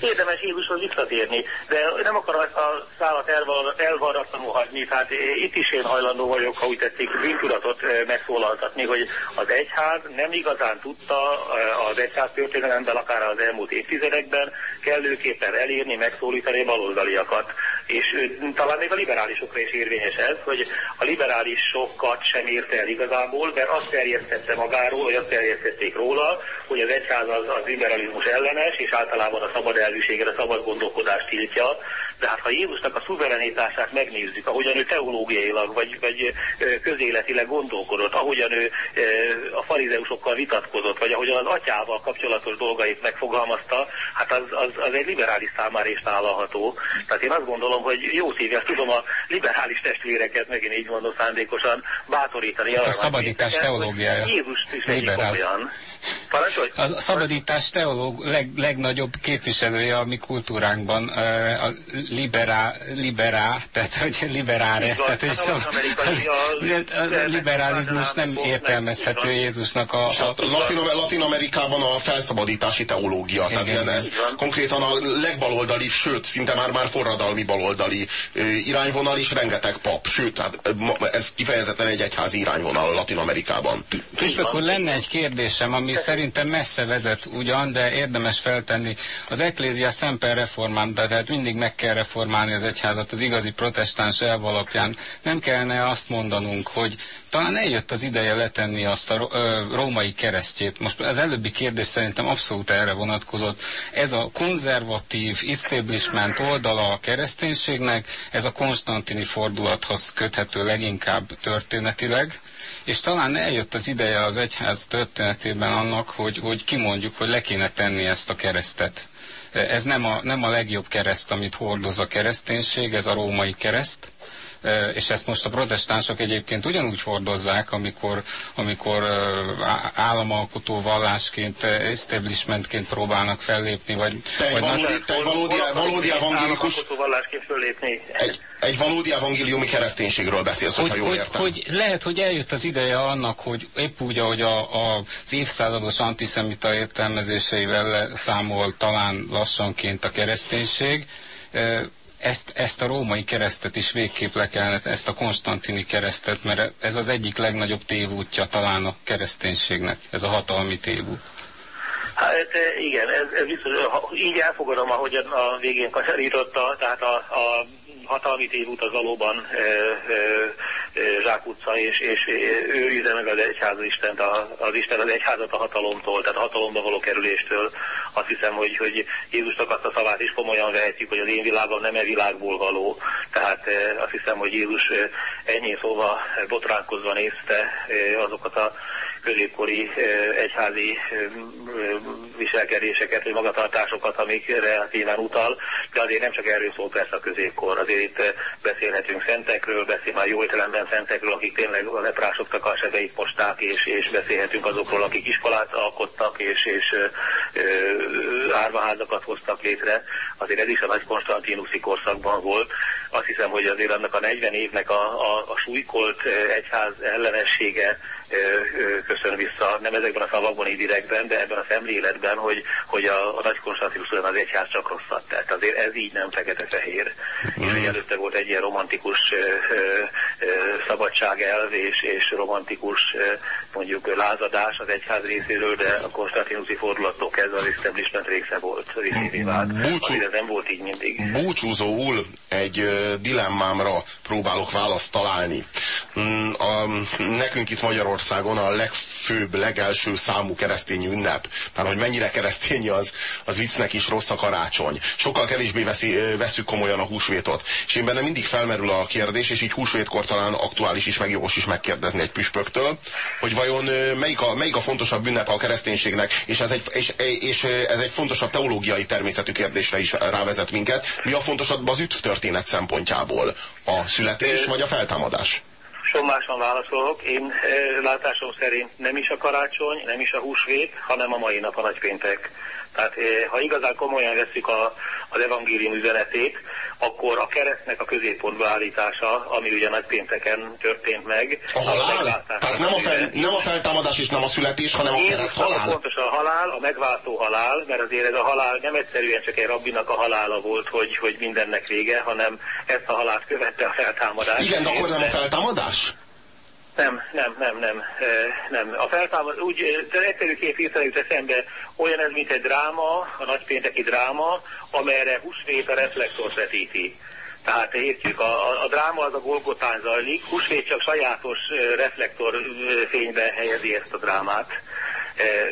Érdemes Jézushoz visszatérni, de nem akarom ezt a szállat elvarratlanul hagyni, tehát itt is én hajlandó vagyok, ha úgy tetszik, bűntudatot megszólaltatni, hogy az egyház nem igazán tudta az egyház történelemben, akár az elmúlt évtizedekben kellőképpen elérni, megszólítani baloldaliakat. És talán még a liberálisokra is érvényes ez, hogy a liberálisokat sem érte el igazából, mert azt terjesztette magáról, vagy azt terjesztették róla, hogy az egyház az, az liberalizmus ellenes, és általában a szabad elvűséget, a szabad gondolkodást tiltja, de hát ha Jézusnak a szuverenitását megnézzük, ahogyan ő teológiailag vagy, vagy közéletileg gondolkodott, ahogyan ő a farizeusokkal vitatkozott, vagy ahogyan az atyával kapcsolatos dolgait megfogalmazta, hát az, az, az egy liberális számára is vállalható. Tehát én azt gondolom, hogy jó szívvel tudom a liberális testvéreket, megint így mondom szándékosan, bátorítani. Hát a szabadítás teológiája. Jézus is liberális. Parancsolj? A szabadítás teológ leg, legnagyobb képviselője a mi kultúránkban a liberá, liberá tehát hogy liberáre, tehát hogy szab, a, a liberalizmus nem értelmezhető Jézusnak a... a, a Latin, Amerikában a felszabadítási teológia, tehát igen, ez. Konkrétan a legbaloldali, sőt, szinte már már forradalmi baloldali irányvonal is rengeteg pap, sőt, tehát ez kifejezetten egy egyházi irányvonal Latin Amerikában. Püspök úr, lenne egy kérdésem, ami szerintem messze vezet ugyan, de érdemes feltenni. Az Ecclesia Semper Reformanda, tehát mindig meg kell reformálni az egyházat az igazi protestáns elv alapján. Nem kellene azt mondanunk, hogy talán eljött az ideje letenni azt a római keresztjét. Most az előbbi kérdés szerintem abszolút erre vonatkozott. Ez a konzervatív establishment oldala a kereszténységnek, ez a konstantini fordulathoz köthető leginkább történetileg és talán eljött az ideje az egyház történetében annak, hogy, hogy kimondjuk, hogy le kéne tenni ezt a keresztet. Ez nem a, nem a legjobb kereszt, amit hordoz a kereszténység, ez a római kereszt, és ezt most a protestánsok egyébként ugyanúgy hordozzák, amikor, amikor államalkotó vallásként, establishmentként próbálnak fellépni, vagy... Te egy vagy valódi, te egy valódi, valódi evangélikus... vallásként föllépni. Egy, egy valódi evangéliumi kereszténységről beszélsz, hogy, hogyha jól értem. Hogy, hogy lehet, hogy eljött az ideje annak, hogy épp úgy, ahogy a, a, az évszázados antiszemita értelmezéseivel számol talán lassanként a kereszténység, ezt, ezt a római keresztet is végképp le kellene, ezt a konstantini keresztet, mert ez az egyik legnagyobb tévútja talán a kereszténységnek, ez a hatalmi tévút. Hát igen, ez, ez biztos, így elfogadom, ahogy a végén kacsarította, tehát a, a hatalmi tévút az valóban e, e, zsákutca, és, és őrizze meg az egyház Istent, a, az Isten az egyházat a hatalomtól, tehát a hatalomba való kerüléstől. Azt hiszem, hogy, hogy Jézusnak azt a szavát is komolyan vehetjük, hogy az én világom nem e világból való. Tehát e, azt hiszem, hogy Jézus ennyi szóval botránkozva nézte azokat a középkori egyházi viselkedéseket, vagy magatartásokat, amikre nyilván utal, de azért nem csak erről szól persze a középkor. Azért itt beszélhetünk szentekről, beszél már jó értelemben szentekről, akik tényleg a leprásoknak a sebeit posták, és, és beszélhetünk azokról, akik iskolát alkottak, és, és ö, árvaházakat hoztak létre. Azért ez is a nagy Konstantinuszi korszakban volt. Azt hiszem, hogy azért annak a 40 évnek a, a, a súlykolt egyház ellenessége köszön vissza, nem ezekben a szavakban, így direktben, de ebben a szemléletben, hogy, hogy a, a nagy konstantinus az egyház csak rosszat tett. Azért ez így nem fekete-fehér. Mm. És hogy előtte volt egy ilyen romantikus ö, ö, szabadságelv és, és romantikus mondjuk lázadás az egyház részéről, de a konstantinusi fordulattól kezdve az establishment része volt, részévé vált. Búcsú, ez nem volt így mindig. búcsúzóul egy dilemmámra próbálok választ találni. Mm, A, nekünk itt Magyarországon a legfőbb, legelső számú keresztény ünnep, már hogy mennyire keresztény az, az viccnek is rossz a karácsony. Sokkal kevésbé veszi, veszük komolyan a húsvétot. És én bennem mindig felmerül a kérdés, és így húsvétkor talán aktuális is, meg jogos is megkérdezni egy püspöktől, hogy vajon melyik a, melyik a fontosabb ünnepe a kereszténységnek, és ez, egy, és, és ö, ez egy fontosabb teológiai természetű kérdésre is rávezet minket. Mi a fontosabb az üdv történet szempontjából? A születés vagy a feltámadás? Sommásan válaszolok. Én eh, látásom szerint nem is a karácsony, nem is a húsvét, hanem a mai nap a nagypéntek. Tehát eh, ha igazán komolyan veszük a, az evangélium üzenetét, akkor a keresztnek a középpontba állítása, ami ugye nagypénteken történt meg. A halál? meglátás- Tehát nem a, fel, nem a feltámadás és nem a születés, hanem a Jézus kereszt halál? pontosan a halál, a megváltó halál, mert azért ez a halál nem egyszerűen csak egy rabbinak a halála volt, hogy, hogy mindennek vége, hanem ezt a halált követte a feltámadás. Igen, de akkor nem a feltámadás? Nem, nem, nem, nem, nem. A feltámad, úgy, de egyszerű kép hirtelen jut eszembe, olyan ez, mint egy dráma, a nagypénteki dráma, amelyre húsvét a reflektort vetíti. Tehát értjük, a, a, dráma az a Golgotán zajlik, húsvét csak sajátos reflektor fénybe helyezi ezt a drámát. Eh,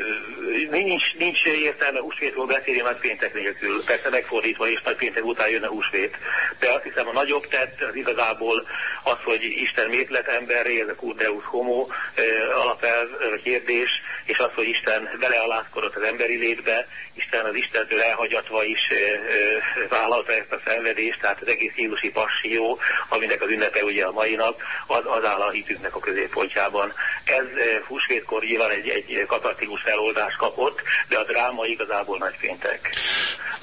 Nincs, nincs értelme húsvétról beszélni nagypéntek nélkül. Persze megfordítva is nagypéntek után jön a húsvét. De azt hiszem a nagyobb tett az igazából az, hogy Isten miért lett emberré, ez a Cur Deus Homo eh, alapelv eh, kérdés, és az, hogy Isten belealázkodott az emberi létbe, Isten az Istentől elhagyatva is vállalta ezt a szenvedést, tehát az egész Jézusi passió, aminek az ünnepe ugye a mai nap, az, az áll a hitünknek a középpontjában. Ez húsvétkor nyilván egy, egy katartikus feloldás kapott, de a dráma igazából nagypéntek.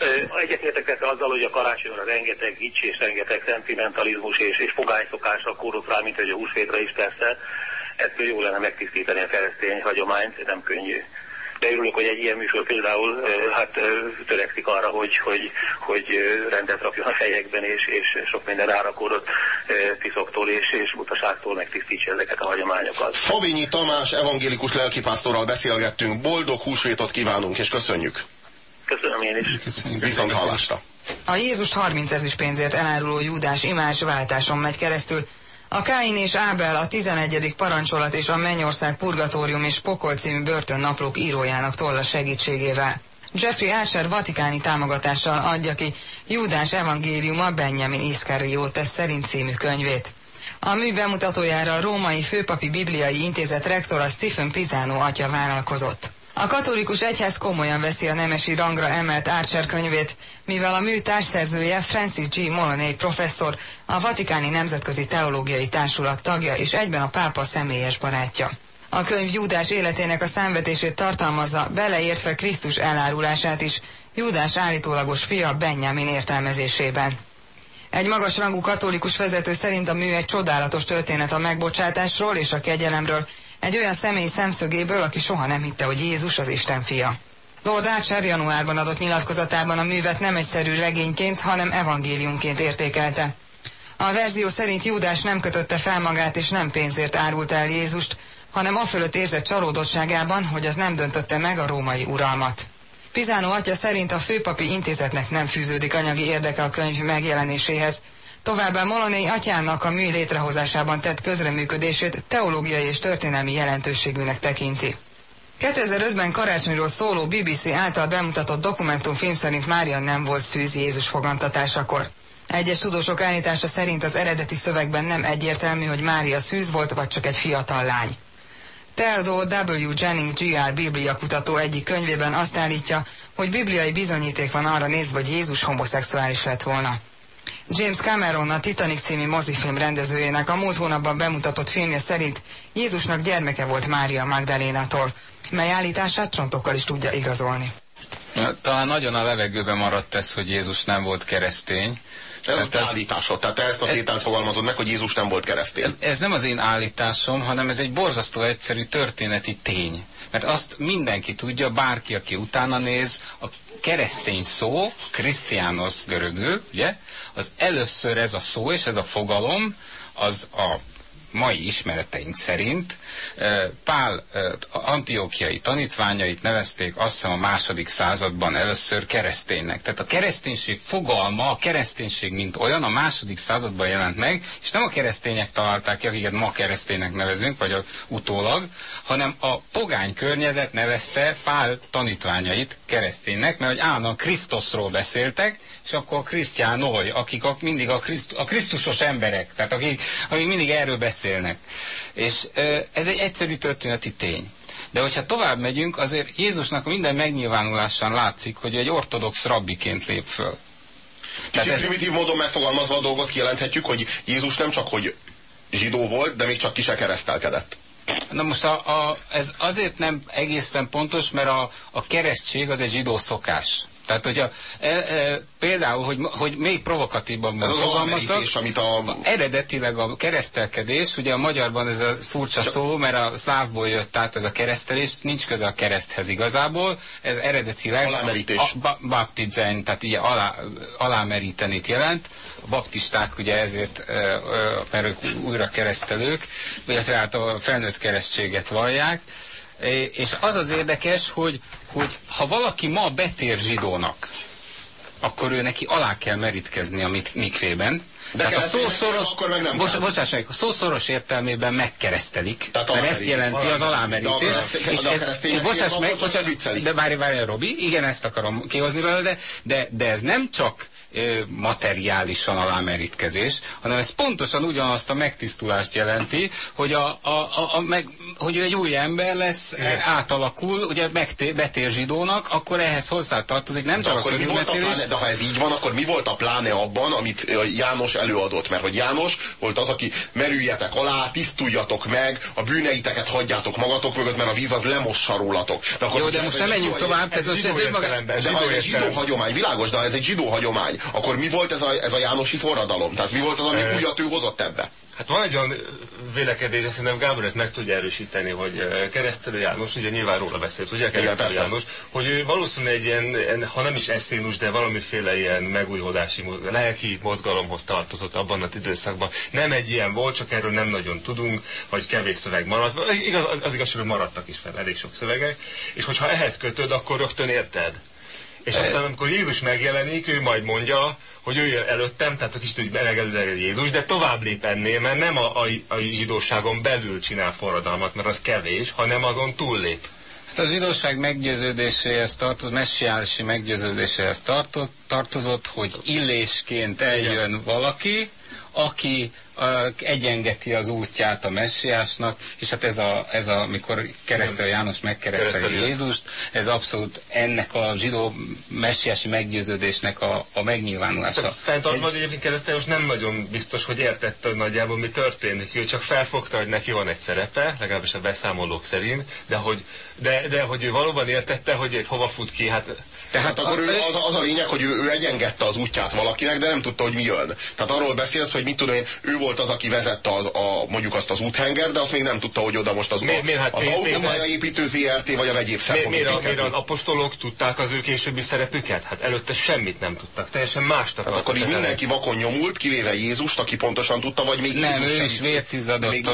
Ö, Egyetértek persze azzal, hogy a karácsonyra rengeteg vicc és rengeteg szentimentalizmus és, és fogányszokásra kórok rá, mint hogy a húsvétra is persze. Ettől jó lenne megtisztítani a keresztény hagyományt, nem könnyű. De örülök, hogy egy ilyen műsor például hát törekszik arra, hogy, hogy, hogy rendet rakjon a fejekben, és, és sok minden árakódott ö, tiszoktól és, és butaságtól megtisztítsa ezeket a hagyományokat. Fabinyi Tamás evangélikus lelkipásztorral beszélgettünk, boldog húsvétot kívánunk, és köszönjük. Köszönöm én is. Köszönjük. Viszont hallásra. A Jézus 30 ezüst pénzért eláruló Júdás imás váltáson megy keresztül. A Káin és Ábel a 11. parancsolat és a Mennyország Purgatórium és Pokol című börtönnaplók írójának tolla segítségével. Jeffrey Archer vatikáni támogatással adja ki Júdás evangéliuma Benjamin Iszkariótes szerint című könyvét. A mű bemutatójára a Római Főpapi Bibliai Intézet rektora Stephen Pisano atya vállalkozott. A katolikus egyház komolyan veszi a nemesi rangra emelt Archer könyvét, mivel a mű társszerzője Francis G. Moloney professzor, a Vatikáni Nemzetközi Teológiai Társulat tagja és egyben a pápa személyes barátja. A könyv Júdás életének a számvetését tartalmazza, beleértve Krisztus elárulását is, Júdás állítólagos fia Benjamin értelmezésében. Egy magasrangú katolikus vezető szerint a mű egy csodálatos történet a megbocsátásról és a kegyelemről, egy olyan személy szemszögéből, aki soha nem hitte, hogy Jézus az Isten fia. Lord Archer januárban adott nyilatkozatában a művet nem egyszerű regényként, hanem evangéliumként értékelte. A verzió szerint Júdás nem kötötte fel magát és nem pénzért árult el Jézust, hanem afölött érzett csalódottságában, hogy az nem döntötte meg a római uralmat. Pizánó atya szerint a főpapi intézetnek nem fűződik anyagi érdeke a könyv megjelenéséhez, Továbbá Moloney atyának a mű létrehozásában tett közreműködését teológiai és történelmi jelentőségűnek tekinti. 2005-ben karácsonyról szóló BBC által bemutatott dokumentumfilm szerint Mária nem volt szűz Jézus fogantatásakor. Egyes tudósok állítása szerint az eredeti szövegben nem egyértelmű, hogy Mária szűz volt, vagy csak egy fiatal lány. Theodore W. Jennings Gr. Biblia kutató egyik könyvében azt állítja, hogy bibliai bizonyíték van arra nézve, hogy Jézus homoszexuális lett volna. James Cameron a Titanic című mozifilm rendezőjének a múlt hónapban bemutatott filmje szerint Jézusnak gyermeke volt Mária Magdalénától, mely állítását csontokkal is tudja igazolni. Talán nagyon a levegőben maradt ez, hogy Jézus nem volt keresztény. Ez az Tehát ez, állításod, tehát te ezt a tételt fogalmazod meg, hogy Jézus nem volt keresztény. ez nem az én állításom, hanem ez egy borzasztó egyszerű történeti tény. Mert azt mindenki tudja, bárki, aki utána néz, a keresztény szó, Christianos görögül, ugye, az először ez a szó és ez a fogalom, az a mai ismereteink szerint Pál antiókiai tanítványait nevezték azt hiszem a második században először kereszténynek. Tehát a kereszténység fogalma, a kereszténység mint olyan a második században jelent meg, és nem a keresztények találták ki, akiket ma kereszténynek nevezünk, vagy utólag, hanem a pogány környezet nevezte Pál tanítványait kereszténynek, mert hogy állandóan Krisztusról beszéltek, és akkor krisztiánoj, akik a, mindig a, Kriszt, a krisztusos emberek, tehát akik, akik mindig erről beszélnek. És ez egy egyszerű történeti tény. De hogyha tovább megyünk, azért Jézusnak minden megnyilvánulásán látszik, hogy egy ortodox rabbiként lép föl. Kicsit ez... primitív módon megfogalmazva a dolgot kijelenthetjük, hogy Jézus nem csak hogy zsidó volt, de még csak ki se keresztelkedett. Na most a, a, ez azért nem egészen pontos, mert a, a keresztség az egy zsidó szokás. Tehát, hogyha e, e, például, hogy, hogy még provokatívabban ez fogalmazzak, amit a... eredetileg a keresztelkedés, ugye a magyarban ez a furcsa Csak... szó, mert a szlávból jött át ez a keresztelés, nincs köze a kereszthez igazából, ez eredetileg Alámerítés. a, a baptizen, tehát ugye alá, alámerítenit jelent, a baptisták ugye ezért, mert ők újra keresztelők, illetve hát a felnőtt keresztséget vallják, és az az érdekes, hogy, hogy ha valaki ma betér zsidónak, akkor ő neki alá kell merítkezni a mikvében, de Tehát a szószoros, akkor meg nem bocs, bocsáss meg, a szószoros értelmében megkeresztelik, Tehát mert ezt jelenti az alámerítés. És ez, bocsáss meg, bocsáss, de várj, várj, Robi, igen, ezt akarom kihozni belőle, de, de ez nem csak materiálisan alámerítkezés, hanem ez pontosan ugyanazt a megtisztulást jelenti, hogy, a, a, a, a meg, hogy egy új ember lesz, Igen. átalakul, ugye megtér, betér zsidónak, akkor ehhez hozzátartozik nem de csak a körülmetélés. De ha ez így van, akkor mi volt a pláne abban, amit János előadott? Mert hogy János volt az, aki merüljetek alá, tisztuljatok meg, a bűneiteket hagyjátok magatok mögött, mert a víz az lemossa rólatok. De akkor Jó, de most nem menjünk tovább. Ez, ez, ez, ez, de ha ez egy zsidó hagyomány, világos, de ez egy zsidó hagyomány, akkor mi volt ez a, ez a Jánosi forradalom? Tehát mi volt az, ami újat ő hozott ebbe? Hát van egy olyan vélekedés, szerintem Gábor ezt meg tudja erősíteni, hogy keresztelő János, ugye nyilván róla beszélt, ugye keresztelő János, hogy ő valószínűleg egy ilyen, ha nem is eszénus, de valamiféle ilyen megújulódási, lelki mozgalomhoz tartozott abban az időszakban. Nem egy ilyen volt, csak erről nem nagyon tudunk, vagy kevés szöveg maradt. Igaz, az igazság, hogy maradtak is fel elég sok szövegek, és hogyha ehhez kötöd, akkor rögtön érted. És aztán, amikor Jézus megjelenik, ő majd mondja, hogy ő előttem, tehát a kis hogy melegelőleg Jézus, de tovább lép ennél, mert nem a, a, a zsidóságon belül csinál forradalmat, mert az kevés, hanem azon túllép. Hát a zsidóság meggyőződéséhez tartozott, messiási meggyőződéséhez tartott, tartozott, hogy illésként eljön Igen. valaki, aki egyengeti az útját a messiásnak, és hát ez a, ez a mikor keresztel János megkereszteli Jézust, ez abszolút ennek a zsidó messiási meggyőződésnek a, a megnyilvánulása. Fenntartva, hogy egyébként keresztel nem nagyon biztos, hogy értette hogy nagyjából mi történik. Ő csak felfogta, hogy neki van egy szerepe, legalábbis a beszámolók szerint, de hogy, de, de hogy ő valóban értette, hogy egy hova fut ki, hát tehát akkor ő, az, az a lényeg, hogy ő, ő egyengedte az útját valakinek, de nem tudta, hogy mi jön. Tehát arról beszélsz, hogy mit tudom én, ő volt az, aki vezette az, a, mondjuk azt az úthenger, de azt még nem tudta, hogy oda most az, miért, miért, hát, az autópályaépítő ZRT vagy a vegyéb miért, miért, miért az apostolok tudták az ő későbbi szerepüket? Hát előtte semmit nem tudtak, teljesen más Tehát akkor így mindenki vakon nyomult, kivéve Jézust, aki pontosan tudta, vagy még nem, Jézus ő is vértizadott.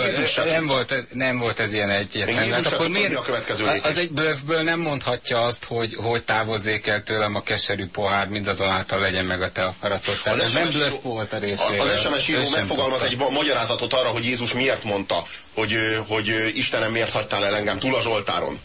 Nem volt, nem volt ez ilyen egyetlen. Hát akkor miért, a következő az egy bluffből nem mondhatja azt, hogy, hogy távozzék el tőlem a keserű pohár, mindazonáltal legyen meg a te akaratod. Tehát ez nem bluff volt a részéről. Az SMS író megfogalmaz egy magyarázatot arra, hogy Jézus miért mondta, hogy, hogy Istenem miért hagytál el engem túl a Zsoltáron.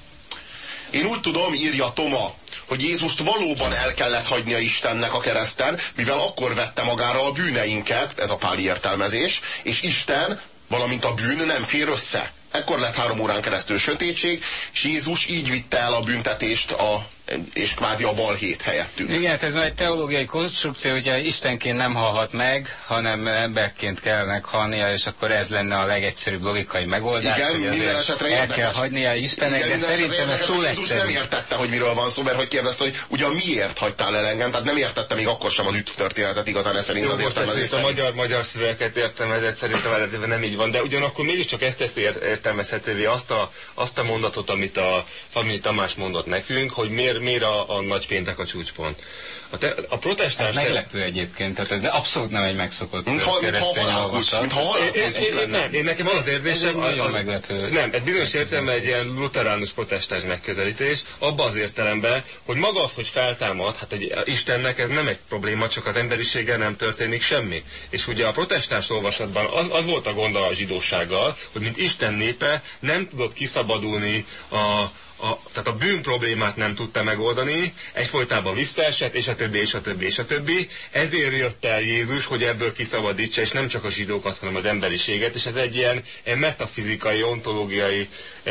Én úgy tudom, írja Toma, hogy Jézust valóban el kellett hagynia Istennek a kereszten, mivel akkor vette magára a bűneinket, ez a páli értelmezés, és Isten, valamint a bűn nem fér össze. Ekkor lett három órán keresztül sötétség, és Jézus így vitte el a büntetést a és kvázi a balhét helyettünk. Igen, hát ez már egy teológiai konstrukció, hogyha Istenként nem halhat meg, hanem emberként kell meghalnia, és akkor ez lenne a legegyszerűbb logikai megoldás. Igen, minden esetre el érdekes. kell hagynia Istennek, Igen, de szerintem ez túl egyszerű. nem értette, hogy miről van szó, mert hogy kérdezte, hogy ugyan miért hagytál el engem, tehát nem értette még akkor sem az üt történetet igazán, ez szerint az értelmezés a magyar, magyar szövegeket értelmezett, szerintem eredetileg nem így van, de ugyanakkor mégiscsak ezt teszi értelmezhetővé azt a, azt a mondatot, amit a Famili Tamás mondott nekünk, hogy miért miért, miért a, a nagy péntek a csúcspont? A, te, a protestáns... Ez meglepő egyébként, tehát ez abszolút nem egy megszokott Mintha- mintha keresztény halálkút, olvasat. mintha halálkút. Én, én, én, nem, én nekem az az érzésem, Ez az, meglepő. Nem, egy bizonyos értelemben egy ilyen luteránus protestáns megközelítés, abba az értelemben, hogy maga az, hogy feltámad, hát egy Istennek ez nem egy probléma, csak az emberiséggel nem történik semmi. És ugye a protestáns olvasatban az, az volt a gond a zsidósággal, hogy mint Isten népe nem tudott kiszabadulni a, a, tehát a bűn problémát nem tudta megoldani, egyfolytában visszaesett, és a többi, és a többi, és a többi. Ezért jött el Jézus, hogy ebből kiszabadítsa, és nem csak a zsidókat, hanem az emberiséget, és ez egy ilyen, metafizikai, ontológiai e,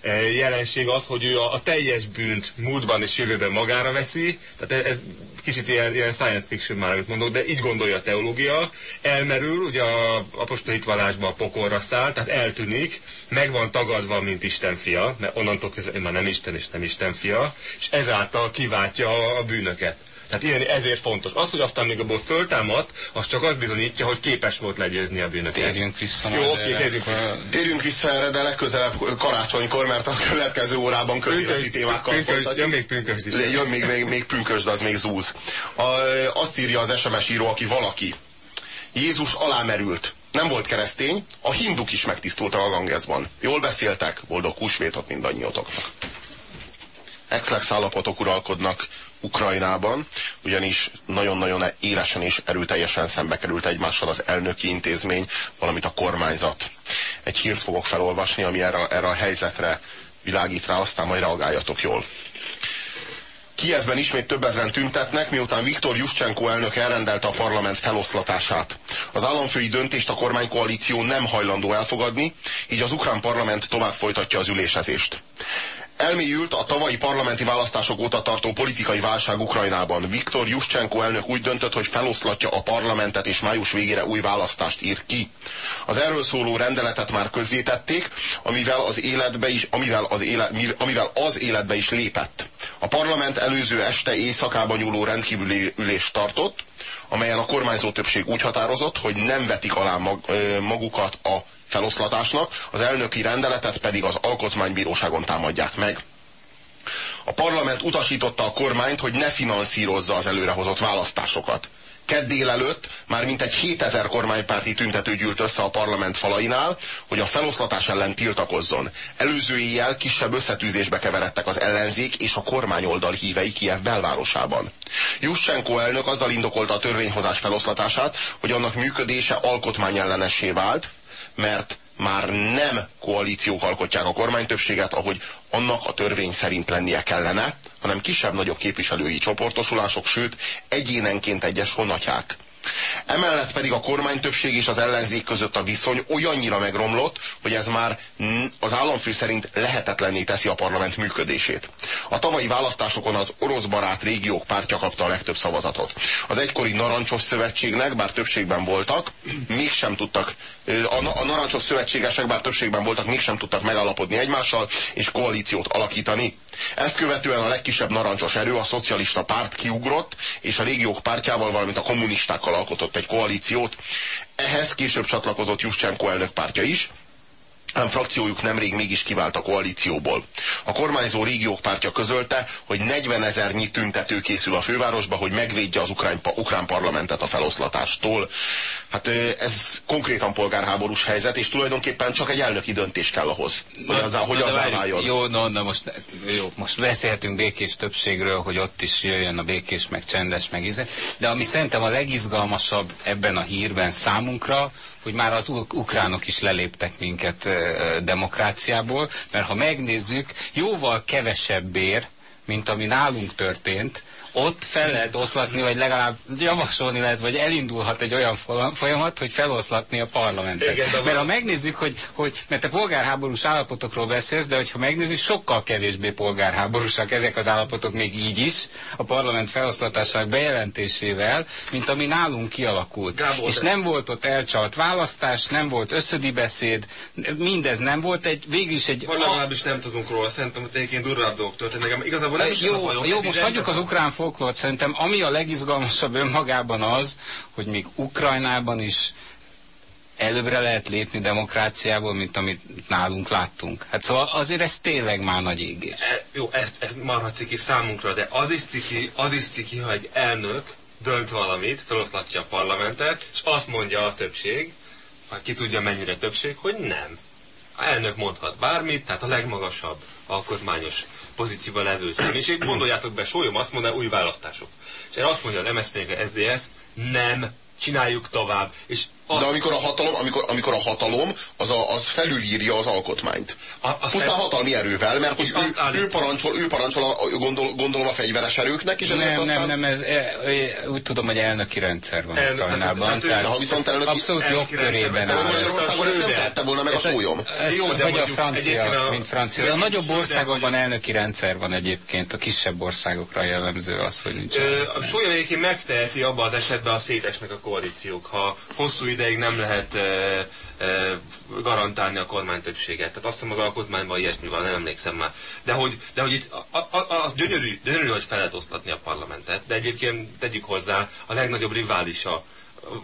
e, jelenség az, hogy ő a, a teljes bűnt múltban és jövőben magára veszi, tehát ez kicsit ilyen, ilyen science fiction már, mondok, de így gondolja a teológia, elmerül, ugye a apostoli hitvallásban a pokolra száll, tehát eltűnik, meg van tagadva, mint Isten fia, mert onnantól kezdve már nem Isten és nem Isten fia, és ezáltal kiváltja a bűnöket. Tehát ilyen, ezért fontos. Az, hogy aztán még abból föltámadt, az csak azt bizonyítja, hogy képes volt legyőzni a bűnöket. Térjünk vissza Jó, oké, térjünk vissza. Térjünk vissza erre, de legközelebb karácsonykor, mert a következő órában közéleti témákkal Pünkös, jön még pünkös is. Jön még, még, még pünkös, de az még zúz. A, azt írja az SMS író, aki valaki. Jézus alámerült. Nem volt keresztény, a hinduk is megtisztultak a Gangesban. Jól beszéltek, boldog húsvétot mindannyiatoknak. Exlex állapotok uralkodnak Ukrajnában, ugyanis nagyon-nagyon élesen és erőteljesen szembe került egymással az elnöki intézmény, valamint a kormányzat. Egy hírt fogok felolvasni, ami erre, erre a helyzetre világít rá, aztán majd reagáljatok jól. Kijevben ismét több ezren tüntetnek, miután Viktor Juszcsenko elnök elrendelte a parlament feloszlatását. Az államfői döntést a kormánykoalíció nem hajlandó elfogadni, így az ukrán parlament tovább folytatja az ülésezést. Elmélyült a tavalyi parlamenti választások óta tartó politikai válság Ukrajnában. Viktor Juszcsenko elnök úgy döntött, hogy feloszlatja a parlamentet és május végére új választást ír ki. Az erről szóló rendeletet már közzétették, amivel az életbe is, amivel az, élet, amivel az életbe is lépett. A parlament előző este éjszakában nyúló rendkívüli ülést tartott, amelyen a kormányzó többség úgy határozott, hogy nem vetik alá magukat a feloszlatásnak, az elnöki rendeletet pedig az alkotmánybíróságon támadják meg. A parlament utasította a kormányt, hogy ne finanszírozza az előrehozott választásokat. Kedd délelőtt már mintegy 7000 kormánypárti tüntető gyűlt össze a parlament falainál, hogy a feloszlatás ellen tiltakozzon. Előző éjjel kisebb összetűzésbe keveredtek az ellenzék és a kormányoldal hívei Kiev belvárosában. Juschenko elnök azzal indokolta a törvényhozás feloszlatását, hogy annak működése alkotmányellenessé vált, mert már nem koalíciók alkotják a kormánytöbbséget, ahogy annak a törvény szerint lennie kellene, hanem kisebb-nagyobb képviselői csoportosulások, sőt, egyénenként egyes honnatyák. Emellett pedig a kormánytöbbség és az ellenzék között a viszony olyannyira megromlott, hogy ez már az államfő szerint lehetetlenné teszi a parlament működését. A tavalyi választásokon az orosz barát régiók pártja kapta a legtöbb szavazatot. Az egykori Narancsos Szövetségnek, bár többségben voltak, mégsem tudtak, a, Narancsos Szövetségesek, bár többségben voltak, mégsem tudtak megállapodni egymással és koalíciót alakítani. Ezt követően a legkisebb narancsos erő, a szocialista párt kiugrott, és a régiók pártjával, valamint a kommunistákkal alkotott egy koalíciót. Ehhez később csatlakozott Juszcsenko elnök pártja is, ám frakciójuk nemrég mégis kivált a koalícióból. A kormányzó régiók pártja közölte, hogy 40 ezernyi tüntető készül a fővárosba, hogy megvédje az ukrán, ukrán parlamentet a feloszlatástól. Hát ez konkrétan polgárháborús helyzet, és tulajdonképpen csak egy elnöki döntés kell ahhoz, hogy azzá, hogy Na, várjunk, váljon. Jó, no, de most, jó, most beszélhetünk békés többségről, hogy ott is jöjjön a békés, meg csendes, meg íze. De ami szerintem a legizgalmasabb ebben a hírben számunkra, hogy már az uk- ukránok is leléptek minket demokráciából, mert ha megnézzük, jóval kevesebb bér, mint ami nálunk történt, ott fel lehet oszlatni, vagy legalább javasolni lehet, vagy elindulhat egy olyan folyamat, hogy feloszlatni a parlamentet. Igen, mert ha megnézzük, hogy, hogy, mert te polgárháborús állapotokról beszélsz, de hogyha megnézzük, sokkal kevésbé polgárháborúsak ezek az állapotok még így is, a parlament feloszlatásának bejelentésével, mint ami nálunk kialakult. Gábor, És nem volt ott elcsalt választás, nem volt összödi beszéd, mindez nem volt egy, végül is egy... Vagy legalábbis nem tudunk róla, szerintem egyébként durvább dolgok történnek. Igazából nem is a Jó, jó most hagyjuk az ukrán folklórt, szerintem ami a legizgalmasabb önmagában az, hogy még Ukrajnában is előbbre lehet lépni demokráciából, mint amit nálunk láttunk. Hát szóval azért ez tényleg már nagy égés. E, jó, ez, ez marha ciki számunkra, de az is ciki, az is ciki, ha egy elnök dönt valamit, feloszlatja a parlamentet, és azt mondja a többség, hát ki tudja mennyire többség, hogy nem. A elnök mondhat bármit, tehát a legmagasabb alkotmányos pozícióban levő személyiség. Gondoljátok be, Sólyom azt mondja, új választások. És erre azt mondja a MSZP, a SZDSZ, nem csináljuk tovább. És de amikor a hatalom, amikor, amikor a hatalom az, a, az felülírja az alkotmányt. A, a Pusztán fel... hatalmi erővel, mert hogy ő, ő, parancsol, ő parancsol a, gondol, gondolom a fegyveres erőknek, és nem, aztán... nem, nem, ez, e, úgy tudom, hogy elnöki rendszer van El, Ukrajnában. Tehát, ha viszont elnöki, abszolút jogkörében áll. Magyarországon ezt nem tette volna meg a sólyom. Ez Jó, de vagy a francia, mint francia. A nagyobb országokban elnöki rendszer van egyébként, a kisebb országokra jellemző az, hogy nincs. A sólyom egyébként megteheti abban az esetben a szétesnek a koalíciók, ha hosszú ideig nem lehet garantálni a kormány többséget. Tehát azt hiszem az alkotmányban ilyesmi van, nem emlékszem már. De hogy, de hogy itt a, a, az gyönyörű, gyönyörű, hogy fel lehet osztatni a parlamentet, de egyébként tegyük hozzá, a legnagyobb riválisa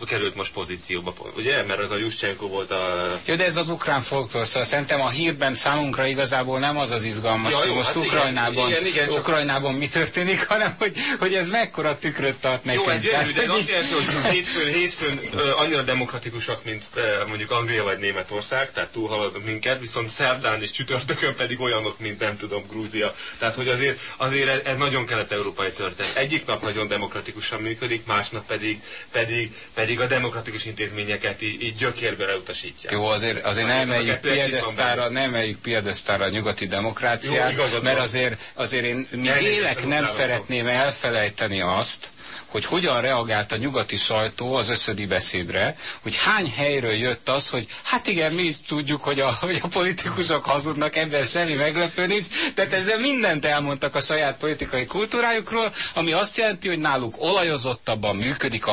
került most pozícióba, ugye? Mert az a Juszcsenko volt a... Jó, de ez az ukrán folklór, szóval szerintem a hírben számunkra igazából nem az az izgalmas, ja, jó, most hát Ukrajnában, igen, igen, csak... Ukrajnában mi történik, hanem hogy, hogy ez mekkora tükröt tart nekünk. Jó, ez gyönyörű, de ez azt jelenti, hogy hétfőn, hétfőn annyira demokratikusak, mint mondjuk Anglia vagy Németország, tehát túlhaladunk minket, viszont szerdán és csütörtökön pedig olyanok, mint nem tudom, Grúzia. Tehát, hogy azért, azért ez nagyon kelet-európai történet. Egyik nap nagyon demokratikusan működik, másnap pedig, pedig pedig a demokratikus intézményeket így, így gyökérbe leutasítják. Jó, azért, azért nem emeljük piedesztára, nem emeljük piedesztára a nyugati demokráciát, Jó, mert azért, azért én még élek nem szeretném elfelejteni azt, hogy hogyan reagált a nyugati sajtó az összödi beszédre, hogy hány helyről jött az, hogy hát igen, mi is tudjuk, hogy a, hogy a politikusok hazudnak, ebben semmi meglepő nincs, tehát ezzel mindent elmondtak a saját politikai kultúrájukról, ami azt jelenti, hogy náluk olajozottabban működik a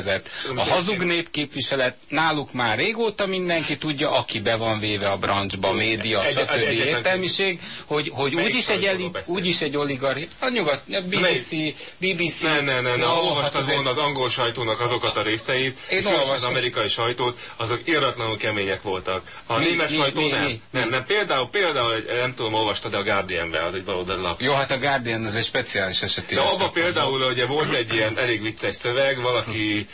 hazugsággépezet, a hazug népképviselet, náluk már régóta mindenki tudja, aki be van véve a brancsba, média, stb. értelmiség, hogy, hogy úgyis egy elit, úgyis egy oligarchi, a nyugat, a BBC, BBC, ne, ne, ne, ha olvastad hát volna az angol sajtónak azokat a részeit, Én az amerikai sajtót, azok irratlanul kemények voltak. A mi, német mi, sajtó mi, nem. Mi, nem, nem. Például, például, nem tudom, olvastad a Guardian-be, az egy baloldali lap. Jó, hát a Guardian az egy speciális eset. De abban például, ugye volt egy ilyen elég vicces szöveg, valaki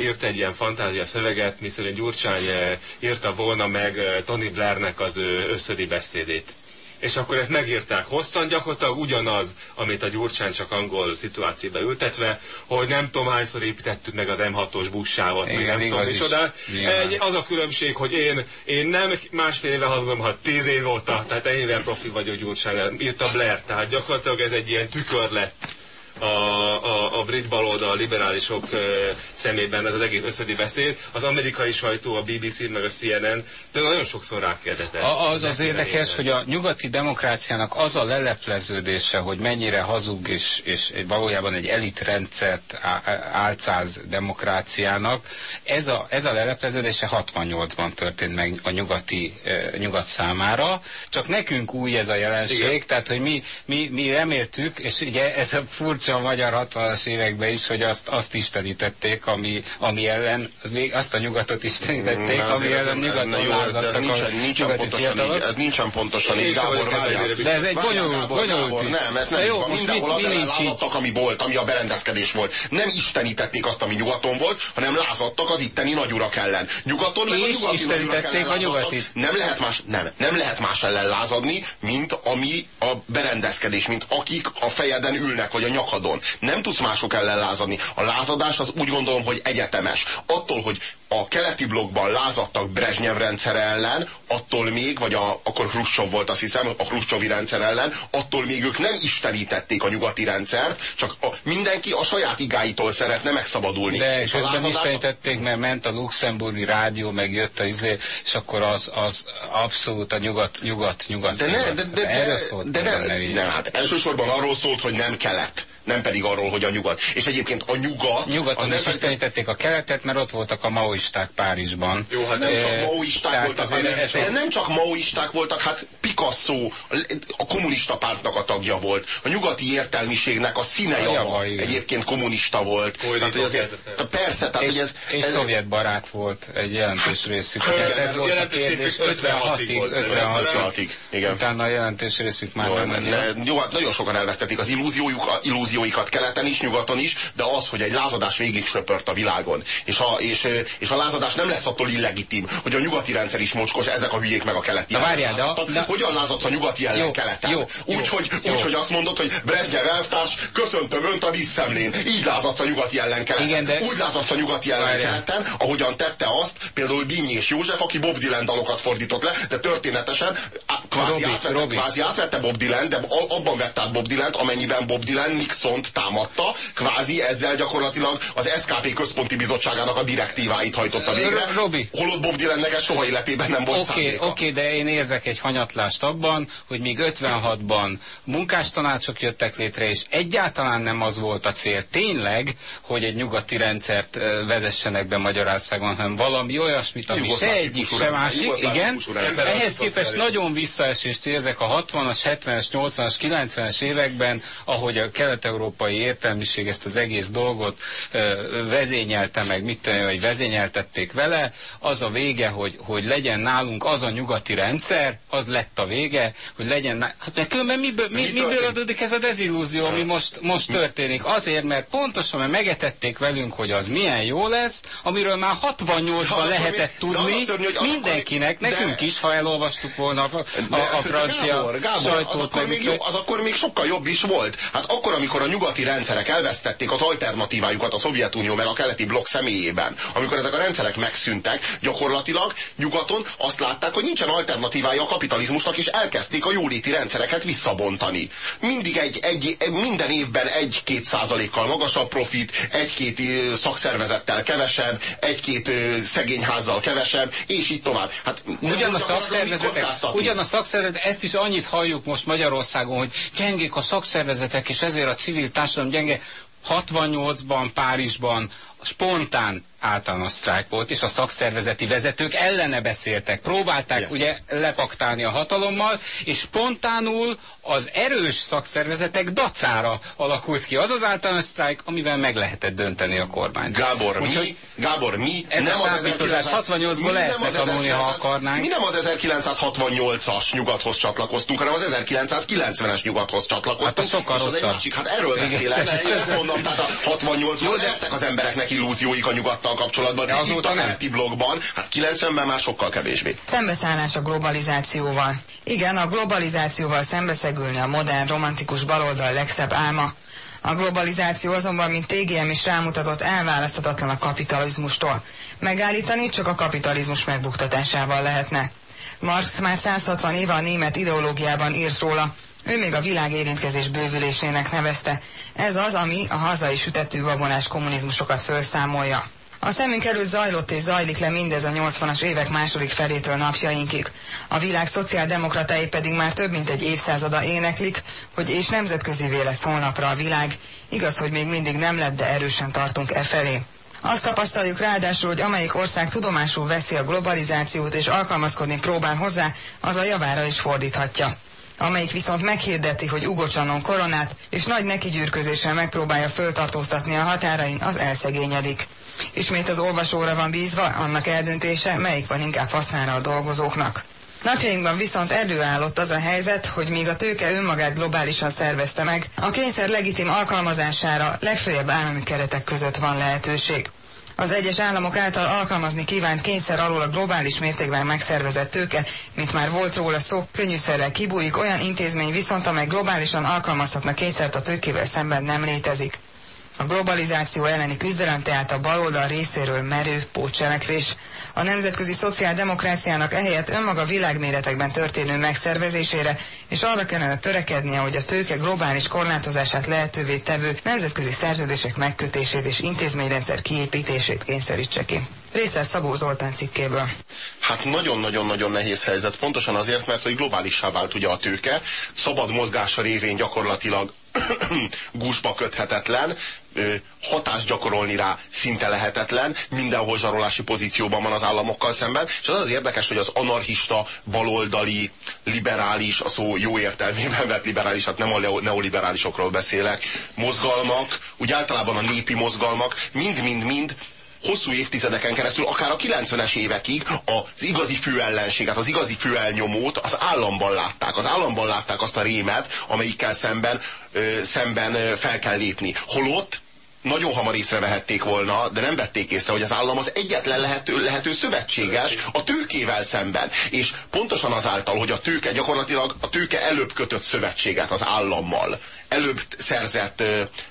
írt egy ilyen fantázia szöveget, miszerint Gyurcsány e, írta volna meg e, Tony Blairnek az ő összödi beszédét. És akkor ezt megírták hosszan, gyakorlatilag ugyanaz, amit a Gyurcsán csak angol szituációba ültetve, hogy nem tudom hányszor építettük meg az M6-os buszsávot, meg nem tudom micsoda. Az a különbség, hogy én, én nem másfél éve hazudom, ha tíz év óta, tehát ennyivel profi vagyok Gyurcsán, írta Blair, tehát gyakorlatilag ez egy ilyen tükör lett a, a, a brit baloldal, a liberálisok szemében ez az egész összödi beszéd. Az amerikai sajtó, a BBC meg a CNN, de nagyon sokszor rákérdezett. A, az az érdekes, éve. hogy a nyugati demokráciának az a lelepleződése, hogy mennyire hazug és, és valójában egy elitrendszert álcáz demokráciának, ez a, ez a lelepleződése 68-ban történt meg a nyugati, nyugat számára, csak nekünk új ez a jelenség, Igen. tehát hogy mi, mi, mi reméltük, és ugye ez a furcsa a magyar 60-as években is, hogy azt, azt istenítették, ami, ami ellen, még azt a nyugatot istenítették, Na, ami ellen nyugaton lázadtak ez nincsen, nincsen pontosan így, ez nincsen pontosan így, Gábor, De ez egy bonyolult, bonyolult Nem, ez nem jó, mindenhol az ellen lázadtak, ami volt, ami a berendezkedés volt. Nem istenítették azt, ami nyugaton volt, hanem lázadtak az itteni nagyurak ellen. Nyugaton meg a nyugati istenítették a nyugatit. Nem lehet más, nem, nem lehet más ellen lázadni, mint ami a berendezkedés, mint akik a fejeden ülnek, vagy a nyakad lázadon. Nem tudsz mások ellen lázadni. A lázadás az úgy gondolom, hogy egyetemes. Attól, hogy a keleti blokkban lázadtak Brezsnyev rendszer ellen, attól még, vagy a, akkor Hruscsov volt azt hiszem, a Hruscsovi rendszer ellen, attól még ők nem istenítették a nyugati rendszert, csak a, mindenki a saját igáitól szeretne megszabadulni. De és közben lázadás... istenítették, mert ment a luxemburgi rádió, meg jött a izé, és akkor az, az abszolút a nyugat, nyugat, nyugat. De ne, de, de, de, de, de, de, de, de, hát elsősorban arról szólt, hogy nem kelet nem pedig arról, hogy a nyugat. És egyébként a nyugat... Nyugaton is istenítették a keletet, mert ott voltak a maoisták Párizsban. Jó, hát nem csak maoisták voltak, hanem, de nem csak maoisták voltak, hát Picasso a kommunista pártnak a tagja volt. A nyugati értelmiségnek a színe java egyébként kommunista volt. Tehát, hogy azért, persze, tehát és, hogy ez... És ez, szovjet barát volt egy jelentős részük. Hát, ez volt a kérdés 56-ig. 56-ig, igen. Utána a jelentős részük már nem ne, Jó, hát nagyon sokan elvesztették az illúziójuk, illúzióikat keleten is, nyugaton is, de az, hogy egy lázadás végig söpört a világon. És a, és, és a lázadás nem lesz attól illegitim, hogy a nyugati rendszer is mocskos, ezek a hülyék meg a keleti. Na várjál, de, de... Hogyan lázadsz a nyugati ellen jó, keleten? Jó, úgy, jó, hogy, jó. úgy, hogy azt mondod, hogy Brezsnyev elvtárs, köszöntöm önt a díszszemlén. Így lázadsz a nyugati ellen keleten. Igen, de... Úgy lázadsz a nyugati ellen várjál. keleten, ahogyan tette azt például Dinyi és József, aki Bob Dylan dalokat fordított le, de történetesen kvázi, Robi, átvette, Robi. kvázi átvette Bob Dylan, de abban vett át Bob Dylan, amennyiben Bob Dylan Nixont támadta, kvázi ezzel gyakorlatilag az SKP központi bizottságának a direktíváit hajtotta végre. Robi. Holott Bob Dylannek ez soha életében nem volt okay, oké, okay, de én érzek egy hanyatlást abban, hogy még 56-ban munkástanácsok jöttek létre, és egyáltalán nem az volt a cél tényleg, hogy egy nyugati rendszert vezessenek be Magyarországon, hanem valami olyasmit, ami se egyik, se másik, igen. Ehhez képest nagyon visszaesést érzek a 60-as, 70-es, 80-as, 90-es években, ahogy a kelet-európai értelmiség ezt az egész dolgot vezényelte meg, mit vagy vezényeltették vele, az a vége, hogy, hogy legyen nálunk az a nyugati rendszer, az lett a vége, hogy legyen, hát mert különben miből, mi, mi miből adódik ez a dezillúzió, ami most, most történik? Azért, mert pontosan, mert megetették velünk, hogy az milyen jó lesz, amiről már 68-ban lehetett tudni, szörnyű, mindenkinek, de, nekünk is, ha elolvastuk volna a, a, a francia Gábor, Gábor, sajtót. Az akkor, még jó, az akkor még sokkal jobb is volt. Hát akkor, amikor a nyugati rendszerek elvesztették az alternatívájukat a Szovjetunió meg a keleti blokk személyében, amikor ezek a rendszerek megszűntek, gyakorlatilag nyugaton azt látták, hogy nincsen alternatívája a kapitalizmusnak, és elkezdték a jóléti rendszereket visszabontani. Mindig egy, egy, minden évben egy-két százalékkal magasabb profit, egy-két szakszervezettel kevesebb, egy-két szegényházzal kevesebb, és így tovább. Hát, ugyan a szakszervezetek, ugyan a szakszervezetek, ezt is annyit halljuk most Magyarországon, hogy gyengék a szakszervezetek, és ezért a civil társadalom gyenge. 68-ban, Párizsban spontán általános sztrájk volt, és a szakszervezeti vezetők ellene beszéltek. Próbálták Igen. ugye lepaktálni a hatalommal, és spontánul az erős szakszervezetek dacára alakult ki az az általános sztrájk, amivel meg lehetett dönteni a kormányt. Gábor, Úgyhogy mi, Gábor, mi ez nem a számítozás 68-ból lehetne tanulni, ha akarnánk. Mi nem az 1968-as nyugathoz csatlakoztunk, hanem az 1990-es nyugathoz csatlakoztunk. Hát sokkal rosszabb. Hát erről beszélek. Ezt mondom, tehát a 68-ban lehettek az embereknek illúzióik a nyugattal nyugattal kapcsolatban, de azóta itt a keleti blogban, hát 90-ben már sokkal kevésbé. Szembeszállás a globalizációval. Igen, a globalizációval szembeszegülni a modern, romantikus baloldal legszebb álma. A globalizáció azonban, mint TGM is rámutatott, elválaszthatatlan a kapitalizmustól. Megállítani csak a kapitalizmus megbuktatásával lehetne. Marx már 160 éve a német ideológiában írt róla, ő még a világ érintkezés bővülésének nevezte. Ez az, ami a hazai sütető babonás kommunizmusokat felszámolja. A szemünk előtt zajlott és zajlik le mindez a 80-as évek második felétől napjainkig. A világ szociáldemokratái pedig már több mint egy évszázada éneklik, hogy és nemzetközi lesz holnapra a világ. Igaz, hogy még mindig nem lett, de erősen tartunk e felé. Azt tapasztaljuk ráadásul, hogy amelyik ország tudomásul veszi a globalizációt és alkalmazkodni próbál hozzá, az a javára is fordíthatja amelyik viszont meghirdeti, hogy ugocsanon koronát, és nagy nekigyűrközéssel megpróbálja föltartóztatni a határain, az elszegényedik. Ismét az olvasóra van bízva, annak eldöntése, melyik van inkább hasznára a dolgozóknak. Napjainkban viszont előállott az a helyzet, hogy míg a tőke önmagát globálisan szervezte meg, a kényszer legitim alkalmazására legfőjebb állami keretek között van lehetőség. Az egyes államok által alkalmazni kívánt kényszer alól a globális mértékben megszervezett tőke, mint már volt róla szó, könnyűszerrel kibújik, olyan intézmény viszont, amely globálisan alkalmazhatna kényszert a tőkével szemben nem létezik. A globalizáció elleni küzdelem tehát a baloldal részéről merő pótcselekvés. A nemzetközi szociáldemokráciának ehelyett önmaga világméretekben történő megszervezésére, és arra kellene törekednie, hogy a tőke globális korlátozását lehetővé tevő nemzetközi szerződések megkötését és intézményrendszer kiépítését kényszerítse ki. Részlet Szabó Zoltán cikkéből. Hát nagyon-nagyon-nagyon nehéz helyzet, pontosan azért, mert hogy globálissá vált ugye a tőke, szabad mozgása révén gyakorlatilag gúzsba köthetetlen, hatást gyakorolni rá szinte lehetetlen, mindenhol zsarolási pozícióban van az államokkal szemben, és az az érdekes, hogy az anarchista, baloldali, liberális, a szó jó értelmében vett liberális, hát nem a neoliberálisokról beszélek, mozgalmak, úgy általában a népi mozgalmak, mind-mind-mind hosszú évtizedeken keresztül, akár a 90-es évekig az igazi főellenséget, az igazi főelnyomót az államban látták. Az államban látták azt a rémet, amelyikkel szemben, ö, szemben fel kell lépni. Holott nagyon hamar észrevehették volna, de nem vették észre, hogy az állam az egyetlen lehető, lehető szövetséges a tőkével szemben. És pontosan azáltal, hogy a tőke gyakorlatilag a tőke előbb kötött szövetséget az állammal, előbb szerzett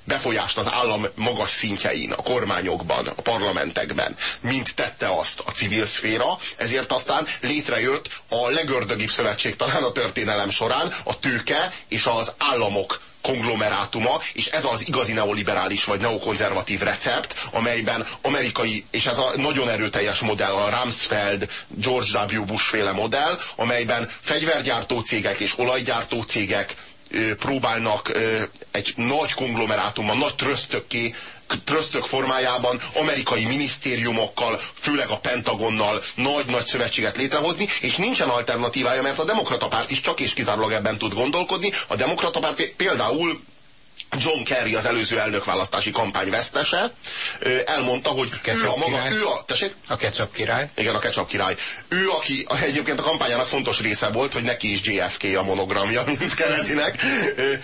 befolyást az állam magas szintjein, a kormányokban, a parlamentekben, mint tette azt a civil szféra, ezért aztán létrejött a legördögibb szövetség talán a történelem során, a tőke és az államok konglomerátuma, és ez az igazi neoliberális vagy neokonzervatív recept, amelyben amerikai, és ez a nagyon erőteljes modell, a Rumsfeld, George W. Bush féle modell, amelyben fegyvergyártó cégek és olajgyártó cégek próbálnak egy nagy konglomerátumban, nagy trösztökké trösztök formájában amerikai minisztériumokkal, főleg a Pentagonnal nagy-nagy szövetséget létrehozni, és nincsen alternatívája, mert a demokrata párt is csak és kizárólag ebben tud gondolkodni. A demokrata párt például John Kerry, az előző elnökválasztási kampány vesztese, elmondta, hogy ő a maga, király. ő a, tessék? A ketchup király. Igen, a ketchup király. Ő, aki egyébként a kampányának fontos része volt, hogy neki is JFK a monogramja, mint Kennedynek. Ő,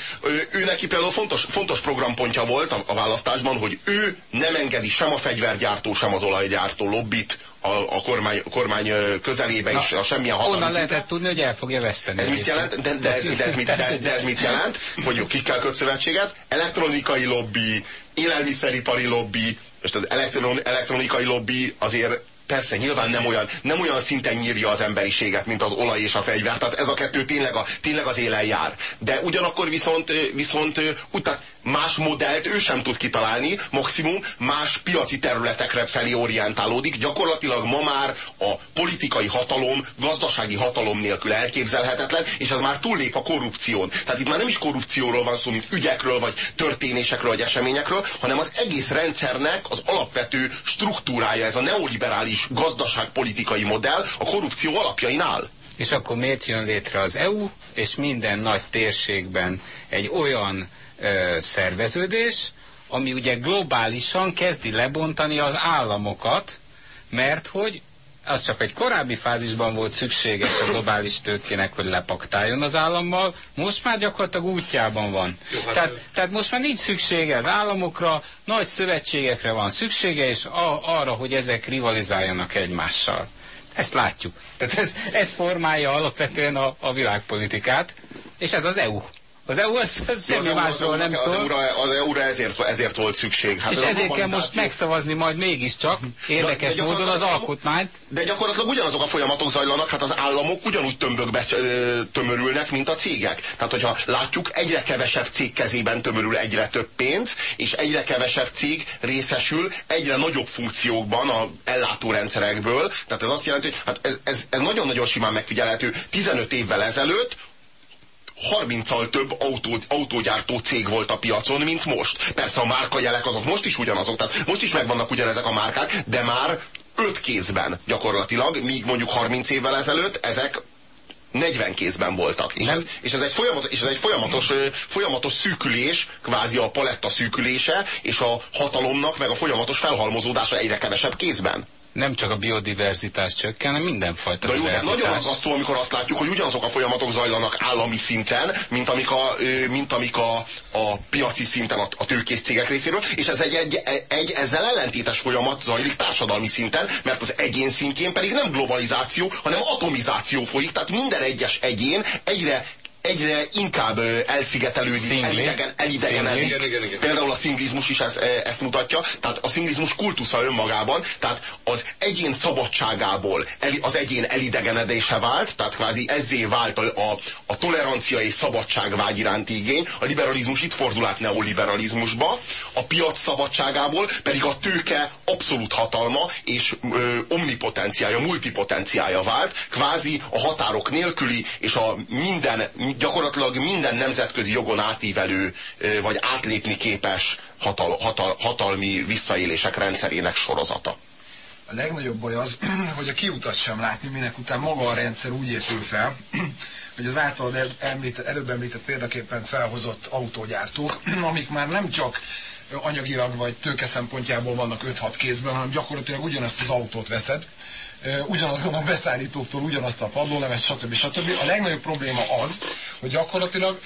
ő neki például fontos, fontos programpontja volt a, a választásban, hogy ő nem engedi sem a fegyvergyártó, sem az olajgyártó lobbit a, a kormány, kormány közelébe is, a semmilyen hatalmi Onnan lehetett tudni, hogy el fogja veszteni. Ez mit jelent? De, de, ez, de, ez mit, de, de ez mit jelent? Hogy kikkel köt szövetséget? Elektronikai lobby, élelmiszeripari lobby, most az elektron, elektronikai lobby azért persze nyilván nem olyan, nem olyan szinten nyírja az emberiséget, mint az olaj és a fegyver, tehát ez a kettő tényleg, a, tényleg az élen jár. De ugyanakkor viszont, viszont utána más modellt ő sem tud kitalálni, maximum más piaci területekre felé orientálódik. Gyakorlatilag ma már a politikai hatalom, gazdasági hatalom nélkül elképzelhetetlen, és ez már túllép a korrupción. Tehát itt már nem is korrupcióról van szó, mint ügyekről, vagy történésekről, vagy eseményekről, hanem az egész rendszernek az alapvető struktúrája, ez a neoliberális gazdaságpolitikai modell a korrupció alapjain áll. És akkor miért jön létre az EU, és minden nagy térségben egy olyan ö, szerveződés, ami ugye globálisan kezdi lebontani az államokat, mert hogy az csak egy korábbi fázisban volt szükséges a globális tőkének, hogy lepaktáljon az állammal, most már gyakorlatilag útjában van. Jó, hát tehát, ő- tehát most már nincs szüksége az államokra, nagy szövetségekre van szüksége, és a, arra, hogy ezek rivalizáljanak egymással. Ezt látjuk. Tehát ez, ez formálja alapvetően a, a világpolitikát, és ez az EU. Az EU az, az semmi EU másról nem az szól. EU-ra, az EU-ra ezért, ezért volt szükség. Hát És ezért kell most megszavazni majd mégiscsak érdekes de módon az alkotmányt. De gyakorlatilag ugyanazok a folyamatok zajlanak, hát az államok ugyanúgy tömbökbe tömörülnek, mint a cégek. Tehát, hogyha látjuk, egyre kevesebb cég kezében tömörül egyre több pénz, és egyre kevesebb cég részesül egyre nagyobb funkciókban a ellátórendszerekből. Tehát ez azt jelenti, hogy hát ez, ez, ez nagyon-nagyon simán megfigyelhető. 15 évvel ezelőtt 30-al több autó, autógyártó cég volt a piacon, mint most. Persze a márkajelek azok most is ugyanazok, tehát most is megvannak ugyanezek a márkák, de már öt kézben gyakorlatilag, míg mondjuk 30 évvel ezelőtt ezek 40 kézben voltak. És ez, és ez egy, folyamatos, és ez egy folyamatos, folyamatos szűkülés, kvázi a paletta szűkülése, és a hatalomnak, meg a folyamatos felhalmozódása egyre kevesebb kézben. Nem csak a biodiverzitás csökken, hanem mindenfajta De jó, de diverzitás. nagyon aggasztó, amikor azt látjuk, hogy ugyanazok a folyamatok zajlanak állami szinten, mint amik a, mint amik a, a piaci szinten a, a tőkés cégek részéről, és ez egy, egy, egy ezzel ellentétes folyamat zajlik társadalmi szinten, mert az egyén szintjén pedig nem globalizáció, hanem atomizáció folyik, tehát minden egyes egyén egyre egyre inkább elszigetelődik, elidegen, elidegenedik. Például a szinglizmus is ezt, ezt mutatja, tehát a szinglizmus kultusza önmagában, tehát az egyén szabadságából az egyén elidegenedése vált, tehát kvázi ezzé vált a, a, a tolerancia és szabadságvágy iránti igény, a liberalizmus itt fordul át neoliberalizmusba, a piac szabadságából pedig a tőke abszolút hatalma és ö, omnipotenciája, multipotenciája vált, kvázi a határok nélküli és a minden, gyakorlatilag minden nemzetközi jogon átívelő, vagy átlépni képes hatal, hatal, hatalmi visszaélések rendszerének sorozata. A legnagyobb baj az, hogy a kiutat sem látni, minek után maga a rendszer úgy épül fel, hogy az általad említett, előbb említett példaképpen felhozott autógyártók, amik már nem csak anyagilag vagy tőke szempontjából vannak 5-6 kézben, hanem gyakorlatilag ugyanazt az autót veszed, ugyanazon a beszállítóktól ugyanazt a padlólemet, stb. stb. A legnagyobb probléma az, hogy gyakorlatilag,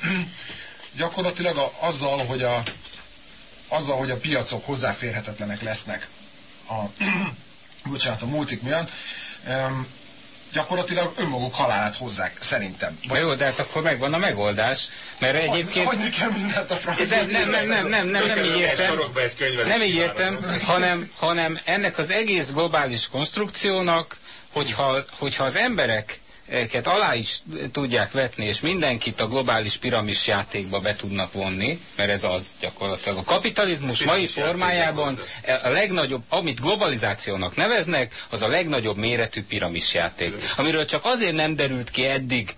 gyakorlatilag a, azzal, hogy a, azzal, hogy a piacok hozzáférhetetlenek lesznek a, bocsánat, a multik miatt, gyakorlatilag önmaguk halálát hozzák, szerintem. Vagy... Jó, de hát akkor megvan a megoldás, mert egyébként... Hagyni kell mindent a francia. Nem, nem, nem, nem, nem, nem, nem így értem. Nem így értem, hanem, hanem ennek az egész globális konstrukciónak, hogyha, hogyha az emberek őket alá is tudják vetni, és mindenkit a globális piramis játékba be tudnak vonni, mert ez az gyakorlatilag. A kapitalizmus mai formájában a legnagyobb, amit globalizációnak neveznek, az a legnagyobb méretű piramis játék. Amiről csak azért nem derült ki eddig,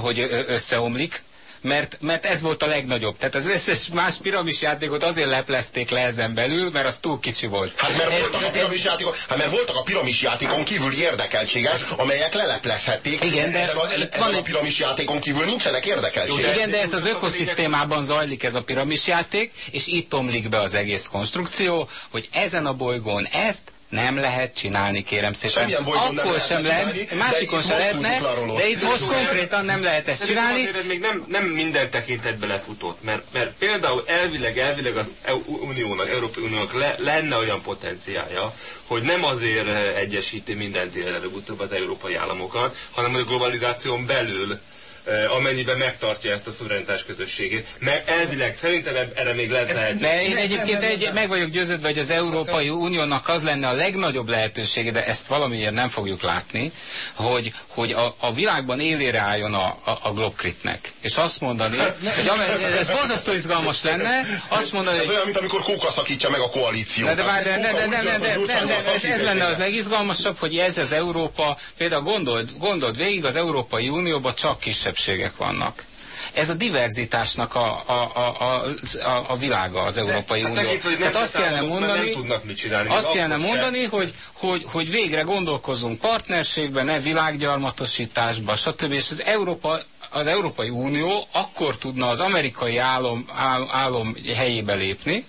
hogy összeomlik, mert, mert ez volt a legnagyobb. Tehát az összes más piramis játékot azért leplezték le ezen belül, mert az túl kicsi volt. Hát mert, ez, voltak, a piramis játékok, hát mert voltak a piramis játékon kívüli érdekeltségek, amelyek leleplezhették. Igen, de ezen a, ezen a piramis játékon kívül nincsenek érdekeltségek. Igen, de ez az ökoszisztémában zajlik ez a piramis játék, és itt omlik be az egész konstrukció, hogy ezen a bolygón ezt nem lehet csinálni, kérem szépen. Akkor nem sem lehet, másikon sem lehetne, de itt most konkrétan nem lehet ezt csinálni. Ez még nem, nem minden tekintetbe lefutott, mert, mert például elvileg, elvileg az Uniónak, Európai Uniónak le, lenne olyan potenciája, hogy nem azért egyesíti mindent előbb-utóbb az európai államokat, hanem hogy a globalizáción belül Eh, amennyiben megtartja ezt a szuverenitás közösségét. Mert elvileg szerintem erre még lehet lehetőség. Én egyébként egy, meg vagyok győződve, hogy az Európai Uniónak az lenne a legnagyobb lehetősége, de ezt valamiért nem fogjuk látni, hogy, hogy a, a világban élére álljon a, a, a Globkritnek. És azt mondani, hogy ez borzasztó izgalmas lenne, azt mondani... Ez olyan, mint amikor Kóka szakítja meg a koalíciót. De várj, de, de, de, de, de, de, de, ez lenne az legizgalmasabb, hogy ez az Európa, például gondold, gondold végig, az Európai Unióban csak kisebb kisebbségek vannak. Ez a diverzitásnak a, a, a, a, a világa az Európai De, hát Unió. Hát Tehát azt kellene mondani, nem tudnak mit csinálni, azt kellene mondani, hogy, hogy, hogy végre gondolkozunk partnerségben, ne világgyarmatosításba, stb. És az Európa az Európai Unió akkor tudna az amerikai álom, álom helyébe lépni,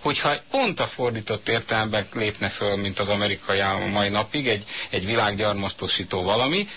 hogyha pont a fordított értelemben lépne föl, mint az amerikai állam mai napig, egy, egy világgyarmatosító valami,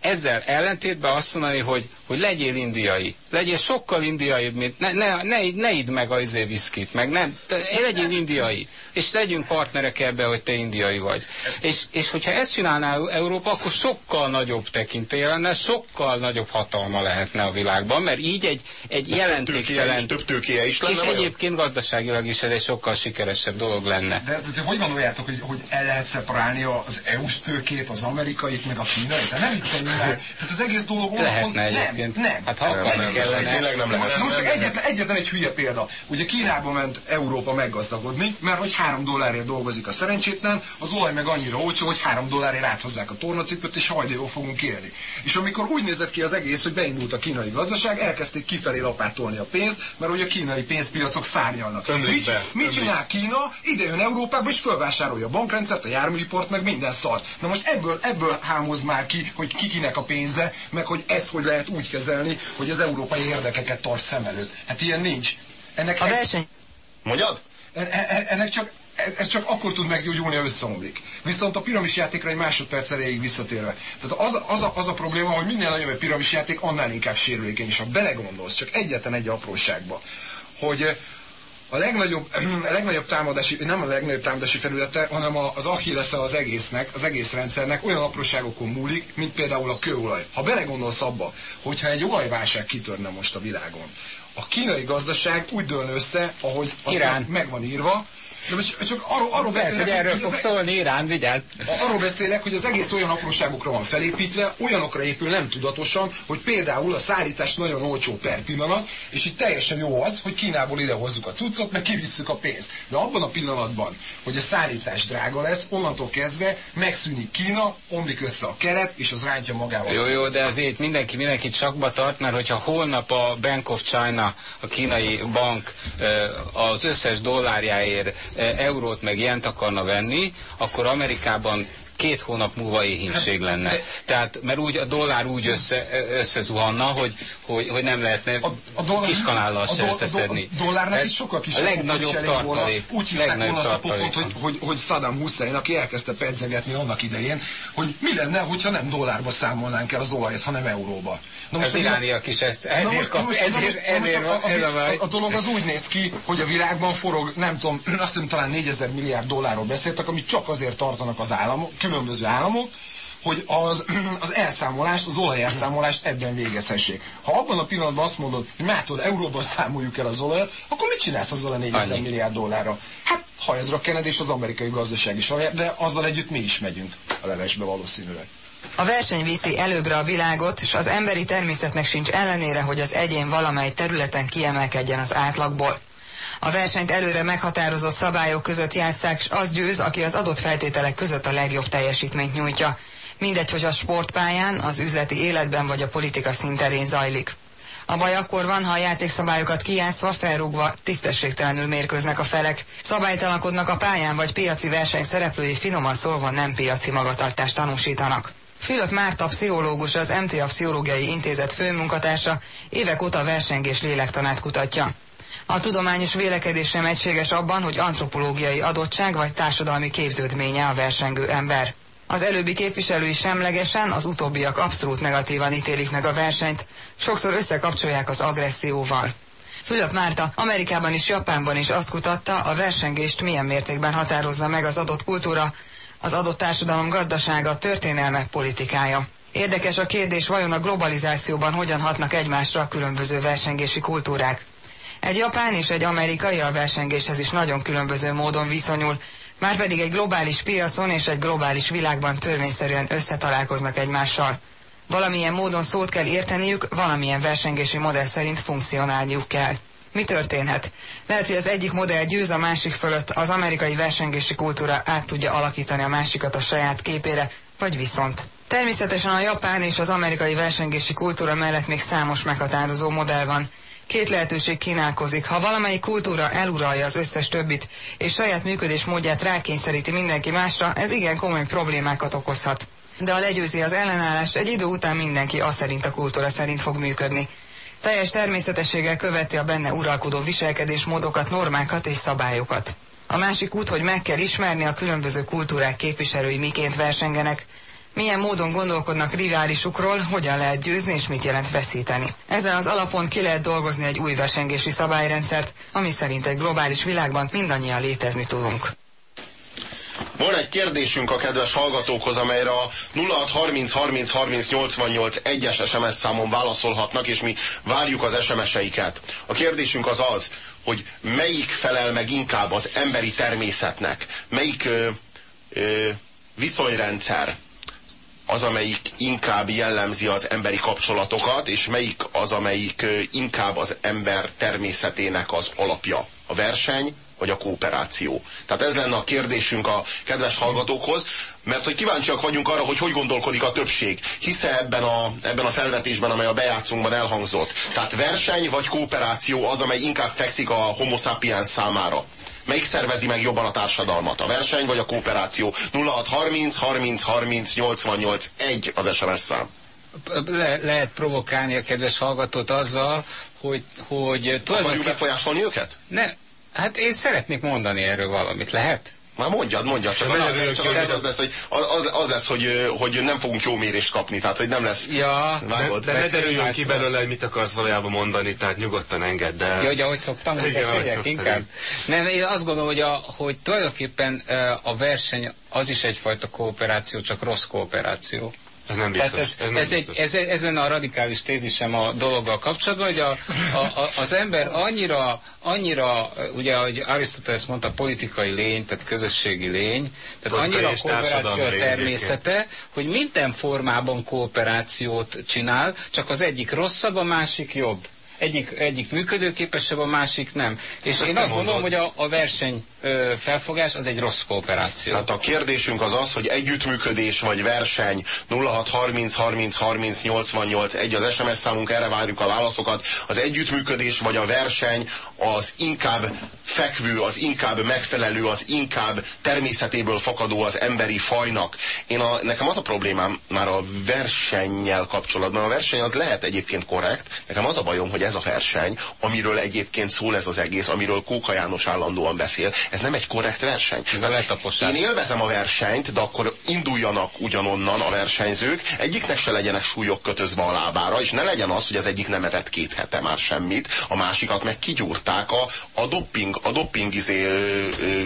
ezzel ellentétben azt mondani, hogy, hogy legyél indiai. Legyél sokkal indiai, mint ne, ne, ne, ne idd meg a izé viszkit, meg nem, te, legyél indiai és legyünk partnerek ebbe, hogy te indiai vagy. És, és hogyha ezt csinálná Európa, akkor sokkal nagyobb tekintély lenne, sokkal nagyobb hatalma lehetne a világban, mert így egy, egy jelentéktelen... Több tőkéje is lenne. És vajon? egyébként gazdaságilag is ez egy sokkal sikeresebb dolog lenne. De, de, de hogy gondoljátok, hogy, hogy el lehet szeparálni az EU-s tőkét, az amerikait, meg a kínai? Tehát nem már. Tehát az egész dolog... Lehetne egyébként. Nem, nem. Hát ha akarni kellene. Tényleg nem lehet. Most egyetlen, egyetlen egy hülye példa. Ugye Kínába ment Európa meggazdagodni, mert hogy három dollárért dolgozik a szerencsétlen, az olaj meg annyira olcsó, hogy három dollárért áthozzák a tornacipőt, és hajdéjó fogunk élni. És amikor úgy nézett ki az egész, hogy beindult a kínai gazdaság, elkezdték kifelé lapátolni a pénzt, mert hogy a kínai pénzpiacok szárnyalnak. Mit, be, mit csinál Kína? Ide jön Európába, és fölvásárolja a bankrendszert, a járműiport, meg minden szart. Na most ebből, ebből hámoz már ki, hogy kikinek a pénze, meg hogy ezt hogy lehet úgy kezelni, hogy az európai érdekeket tart szem előtt. Hát ilyen nincs. Ennek a verseny. Mondjad? E- e- e- ennek csak ez csak akkor tud meggyógyulni, ha összeomlik. Viszont a piramis játékra egy másodperc erejéig visszatérve. Tehát az, az, a, az a probléma, hogy minél nagyobb egy piramis játék, annál inkább sérülékeny. És ha belegondolsz, csak egyetlen egy apróságba, hogy a legnagyobb, a legnagyobb támadási, nem a legnagyobb támadási felülete, hanem az Achilles az egésznek, az egész rendszernek olyan apróságokon múlik, mint például a kőolaj. Ha belegondolsz abba, hogyha egy olajválság kitörne most a világon, a kínai gazdaság úgy dőlne össze, ahogy az meg van írva, De most csak arról, arról Lehet, hogy beszélek, erről hogy fog az, szólni Irán, vigyázz. arról beszélek, hogy az egész olyan apróságokra van felépítve, olyanokra épül nem tudatosan, hogy például a szállítás nagyon olcsó per pillanat, és így teljesen jó az, hogy Kínából ide hozzuk a cuccot, meg kivisszük a pénzt. De abban a pillanatban, hogy a szállítás drága lesz, onnantól kezdve megszűnik Kína, omlik össze a keret, és az rántja magával. Jó, jó, de azért mindenki mindenkit sakba tart, mert hogyha holnap a Bank of China, a kínai bank az összes dollárjáért eurót meg jent akarna venni, akkor Amerikában két hónap múlva éhínség lenne. Tehát, mert úgy a dollár úgy össze, összezuhanna, hogy, hogy, hogy nem lehetne A- a dollár- kiskanállal a se doll- összeszedni. A dollárnak is sokkal A kisebb legnagyobb pofon is elég volna. tartalék. Úgy hívták legnagyobb volna azt a pofont, tartalék. hogy, hogy, hogy Saddam Hussein, aki elkezdte pedzegetni annak idején, hogy mi lenne, hogyha nem dollárba számolnánk el az olajat, hanem euróba. Na Az a- irániak is ezt, ezért, most- kap, most- ezért, most- most a, a, ez a a, a dolog az úgy néz ki, hogy a világban forog, nem tudom, azt hiszem talán 4000 milliárd dollárról beszéltek, amit csak azért tartanak az államok, különböző államok, hogy az, az elszámolást, az olajelszámolást ebben végezhessék. Ha abban a pillanatban azt mondod, hogy mától euróban számoljuk el az olajat, akkor mit csinálsz azzal a 4000 Annyi. milliárd dollárra? Hát hajadra kened, és az amerikai gazdaság is de azzal együtt mi is megyünk a levesbe valószínűleg. A verseny viszi előbbre a világot, és az emberi természetnek sincs ellenére, hogy az egyén valamely területen kiemelkedjen az átlagból. A versenyt előre meghatározott szabályok között játszák, s az győz, aki az adott feltételek között a legjobb teljesítményt nyújtja. Mindegy, hogy a sportpályán, az üzleti életben vagy a politika szinterén zajlik. A baj akkor van, ha a játékszabályokat kijátszva, felrúgva, tisztességtelenül mérkőznek a felek. Szabálytalankodnak a pályán vagy piaci verseny szereplői finoman szólva nem piaci magatartást tanúsítanak. Fülöp Márta pszichológus, az MTA Pszichológiai Intézet főmunkatársa évek óta versengés lélektanát kutatja. A tudományos vélekedés sem egységes abban, hogy antropológiai adottság vagy társadalmi képződménye a versengő ember. Az előbbi képviselői semlegesen, az utóbbiak abszolút negatívan ítélik meg a versenyt, sokszor összekapcsolják az agresszióval. Fülöp Márta Amerikában és Japánban is azt kutatta, a versengést milyen mértékben határozza meg az adott kultúra, az adott társadalom gazdasága, történelme, politikája. Érdekes a kérdés, vajon a globalizációban hogyan hatnak egymásra a különböző versengési kultúrák. Egy japán és egy amerikai a versengéshez is nagyon különböző módon viszonyul, márpedig egy globális piacon és egy globális világban törvényszerűen összetalálkoznak egymással. Valamilyen módon szót kell érteniük, valamilyen versengési modell szerint funkcionálniuk kell. Mi történhet? Lehet, hogy az egyik modell győz a másik fölött, az amerikai versengési kultúra át tudja alakítani a másikat a saját képére, vagy viszont. Természetesen a japán és az amerikai versengési kultúra mellett még számos meghatározó modell van. Két lehetőség kínálkozik. Ha valamelyik kultúra eluralja az összes többit, és saját működés módját rákényszeríti mindenki másra, ez igen komoly problémákat okozhat. De ha legyőzi az ellenállást, egy idő után mindenki az szerint a kultúra szerint fog működni. Teljes természetességgel követi a benne uralkodó viselkedésmódokat, normákat és szabályokat. A másik út, hogy meg kell ismerni a különböző kultúrák képviselői miként versengenek, milyen módon gondolkodnak riválisukról, hogyan lehet győzni és mit jelent veszíteni. Ezen az alapon ki lehet dolgozni egy új versengési szabályrendszert, ami szerint egy globális világban mindannyian létezni tudunk. Van egy kérdésünk a kedves hallgatókhoz, amelyre a 0630 30 30 88 1-es SMS számon válaszolhatnak, és mi várjuk az SMS-eiket. A kérdésünk az az, hogy melyik felel meg inkább az emberi természetnek, melyik ö, ö, viszonyrendszer az, amelyik inkább jellemzi az emberi kapcsolatokat, és melyik az, amelyik inkább az ember természetének az alapja. A verseny, vagy a kooperáció. Tehát ez lenne a kérdésünk a kedves hallgatókhoz, mert hogy kíváncsiak vagyunk arra, hogy hogy gondolkodik a többség. Hisze ebben a, ebben a felvetésben, amely a bejátszónkban elhangzott. Tehát verseny vagy kooperáció az, amely inkább fekszik a homo sapiens számára. Melyik szervezi meg jobban a társadalmat? A verseny vagy a kooperáció? 0630 30 30 88 1 az SMS szám. Le, lehet provokálni a kedves hallgatót azzal, hogy, hogy Akarjuk tulajdonképpen... befolyásolni őket? Ne, hát én szeretnék mondani erről valamit, lehet? Már mondjad, mondjad, csak, az, örülök, csak az, az lesz, hogy, az, az lesz hogy, hogy nem fogunk jó mérést kapni, tehát hogy nem lesz... Ja, De, Vágod? de ne Beszélj derüljön ki belőle, hogy mit akarsz valójában mondani, tehát nyugodtan engedd el. Ja, hogy ahogy szoktam, hogy beszéljek inkább. Nem, én azt gondolom, hogy, a, hogy tulajdonképpen a verseny az is egyfajta kooperáció, csak rossz kooperáció. Ez nem biztos. Tehát ez, ez, nem ez, biztos. Egy, ez, ez lenne a radikális tézisem a dologgal kapcsolatban, hogy a, a, a, az ember annyira, annyira, ugye, ahogy Arisztoteles mondta, politikai lény, tehát közösségi lény, tehát annyira a kooperáció a természete, hogy minden formában kooperációt csinál, csak az egyik rosszabb, a másik jobb egyik, egyik működőképesebb, a másik nem. És hát én azt gondolom, hogy a, a verseny felfogás az egy rossz kooperáció. Tehát a kérdésünk az az, hogy együttműködés vagy verseny 0630 30 30 88 egy az SMS számunk, erre várjuk a válaszokat. Az együttműködés vagy a verseny az inkább fekvő, az inkább megfelelő, az inkább természetéből fakadó az emberi fajnak. Én a, nekem az a problémám már a versennyel kapcsolatban, a verseny az lehet egyébként korrekt, nekem az a bajom, hogy ez a verseny, amiről egyébként szól ez az egész, amiről Kóka János állandóan beszél, ez nem egy korrekt verseny. Én élvezem a versenyt, de akkor induljanak ugyanonnan a versenyzők, egyiknek se legyenek súlyok kötözve a lábára, és ne legyen az, hogy az egyik nem evett két hete már semmit, a másikat meg kigyúrták a, a dopping, a dopping izé, ö, ö,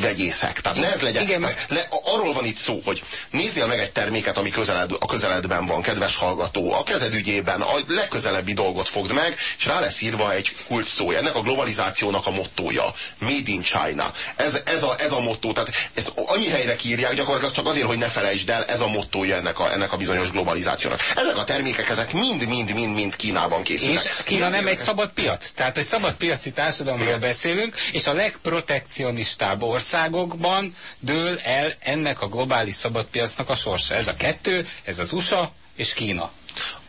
vegyészek. Tehát ne ez legyen. Igen, tehát le, arról van itt szó, hogy nézzél meg egy terméket, ami közeled, a közeledben van, kedves hallgató. A kezed ügyében a legközelebbi dolgot fogd meg, és rá lesz írva egy kult szó. Ennek a globalizációnak a mottója. Made in China. Ez, ez, a, ez a motto. Tehát ez annyi helyre írják, gyakorlatilag csak azért, hogy ne felejtsd el, ez a mottója ennek a, ennek a bizonyos globalizációnak. Ezek a termékek, ezek mind-mind-mind-mind Kínában készülnek. És Kína nem egy szabad piac. Tehát egy szabad piaci társadalomról beszélünk, és a legprotekcionistább országokban dől el ennek a globális szabadpiacnak a sorsa. Ez a kettő, ez az USA és Kína.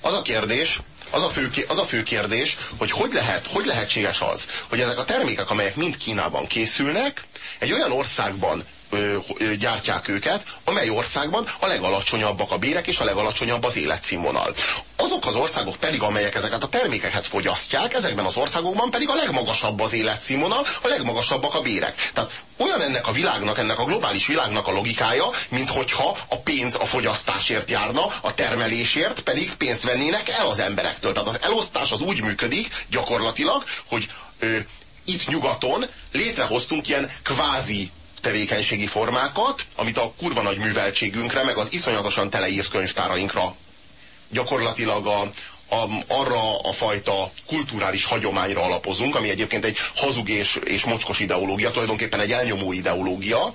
Az a kérdés, az a, fő, az a fő kérdés, hogy hogy, lehet, hogy lehetséges az, hogy ezek a termékek, amelyek mind Kínában készülnek, egy olyan országban ö, ö, gyártják őket, amely országban a legalacsonyabbak a bérek és a legalacsonyabb az életszínvonal. Azok az országok pedig, amelyek ezeket a termékeket fogyasztják, ezekben az országokban pedig a legmagasabb az életszínvonal, a legmagasabbak a bérek. Tehát olyan ennek a világnak, ennek a globális világnak a logikája, mint hogyha a pénz a fogyasztásért járna, a termelésért pedig pénzt vennének el az emberektől. Tehát az elosztás az úgy működik gyakorlatilag, hogy ö, itt nyugaton létrehoztunk ilyen kvázi tevékenységi formákat, amit a kurva nagy műveltségünkre, meg az iszonyatosan teleírt könyvtárainkra. Gyakorlatilag a, arra a fajta kulturális hagyományra alapozunk, ami egyébként egy hazug és, és mocskos ideológia, tulajdonképpen egy elnyomó ideológia.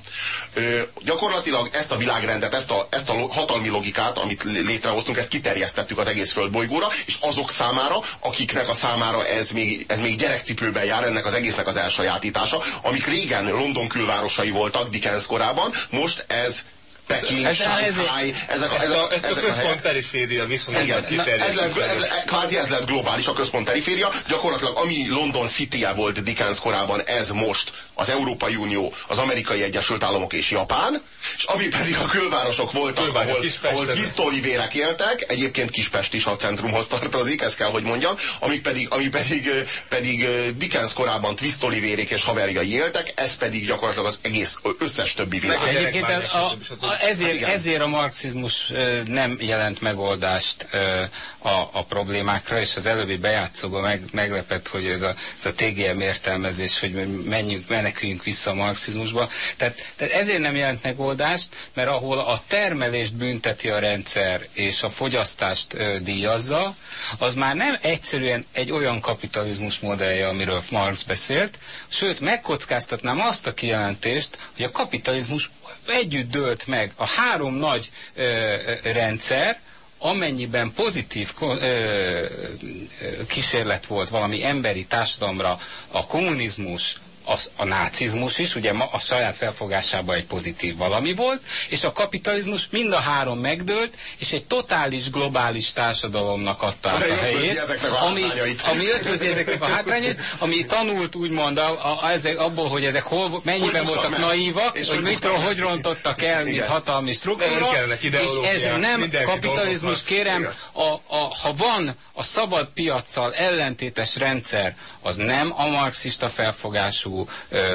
Ö, gyakorlatilag ezt a világrendet, ezt a, ezt a hatalmi logikát, amit létrehoztunk, ezt kiterjesztettük az egész földbolygóra, és azok számára, akiknek a számára ez még, ez még gyerekcipőben jár, ennek az egésznek az elsajátítása, amik régen London külvárosai voltak Dickens korában, most ez Peking, ez, Shanghai, ezek a, ezek, a, ezt ezek a központ periféria viszonylag kiterjedt. Ez lett, ez, kvázi ez lett globális a központ periféria. Gyakorlatilag ami London city -e volt Dickens korában, ez most az Európai Unió, az Amerikai Egyesült Államok és Japán, és ami pedig a külvárosok voltak, Külvány, ahol, ahol tisztolivérek éltek, egyébként Kispest is a centrumhoz tartozik, ezt kell, hogy mondjam, amik pedig, ami pedig, pedig Dickens korában twisztolivérék és haverjai éltek, ez pedig gyakorlatilag az egész összes többi világ. Egyébként a, a, ezért, hát ezért a marxizmus nem jelent megoldást a, a problémákra, és az előbbi bejátszóban meg, meglepett, hogy ez a, ez a TGM értelmezés, hogy menjünk, meneküljünk vissza a marxizmusba. Tehát, tehát ezért nem jelent megoldást, mert ahol a termelést bünteti a rendszer, és a fogyasztást díjazza, az már nem egyszerűen egy olyan kapitalizmus modellje, amiről Marx beszélt, sőt, megkockáztatnám azt a kijelentést, hogy a kapitalizmus együtt dőlt meg a három nagy ö, ö, rendszer, amennyiben pozitív ö, ö, kísérlet volt valami emberi társadalomra a kommunizmus, a, a nácizmus is, ugye ma a saját felfogásában egy pozitív valami volt, és a kapitalizmus mind a három megdőlt, és egy totális globális társadalomnak adta át a helyét, ami, ami ötvözi ezeknek a hátrányait, ami tanult úgymond a, a, ezek, abból, hogy ezek hol, mennyiben hogy voltak naívak, és hogy mitől, hogy rontottak el, mint hatalmi struktúra, és ez nem kapitalizmus, kérem, a, a, ha van a szabad piaccal ellentétes rendszer, az nem a marxista felfogású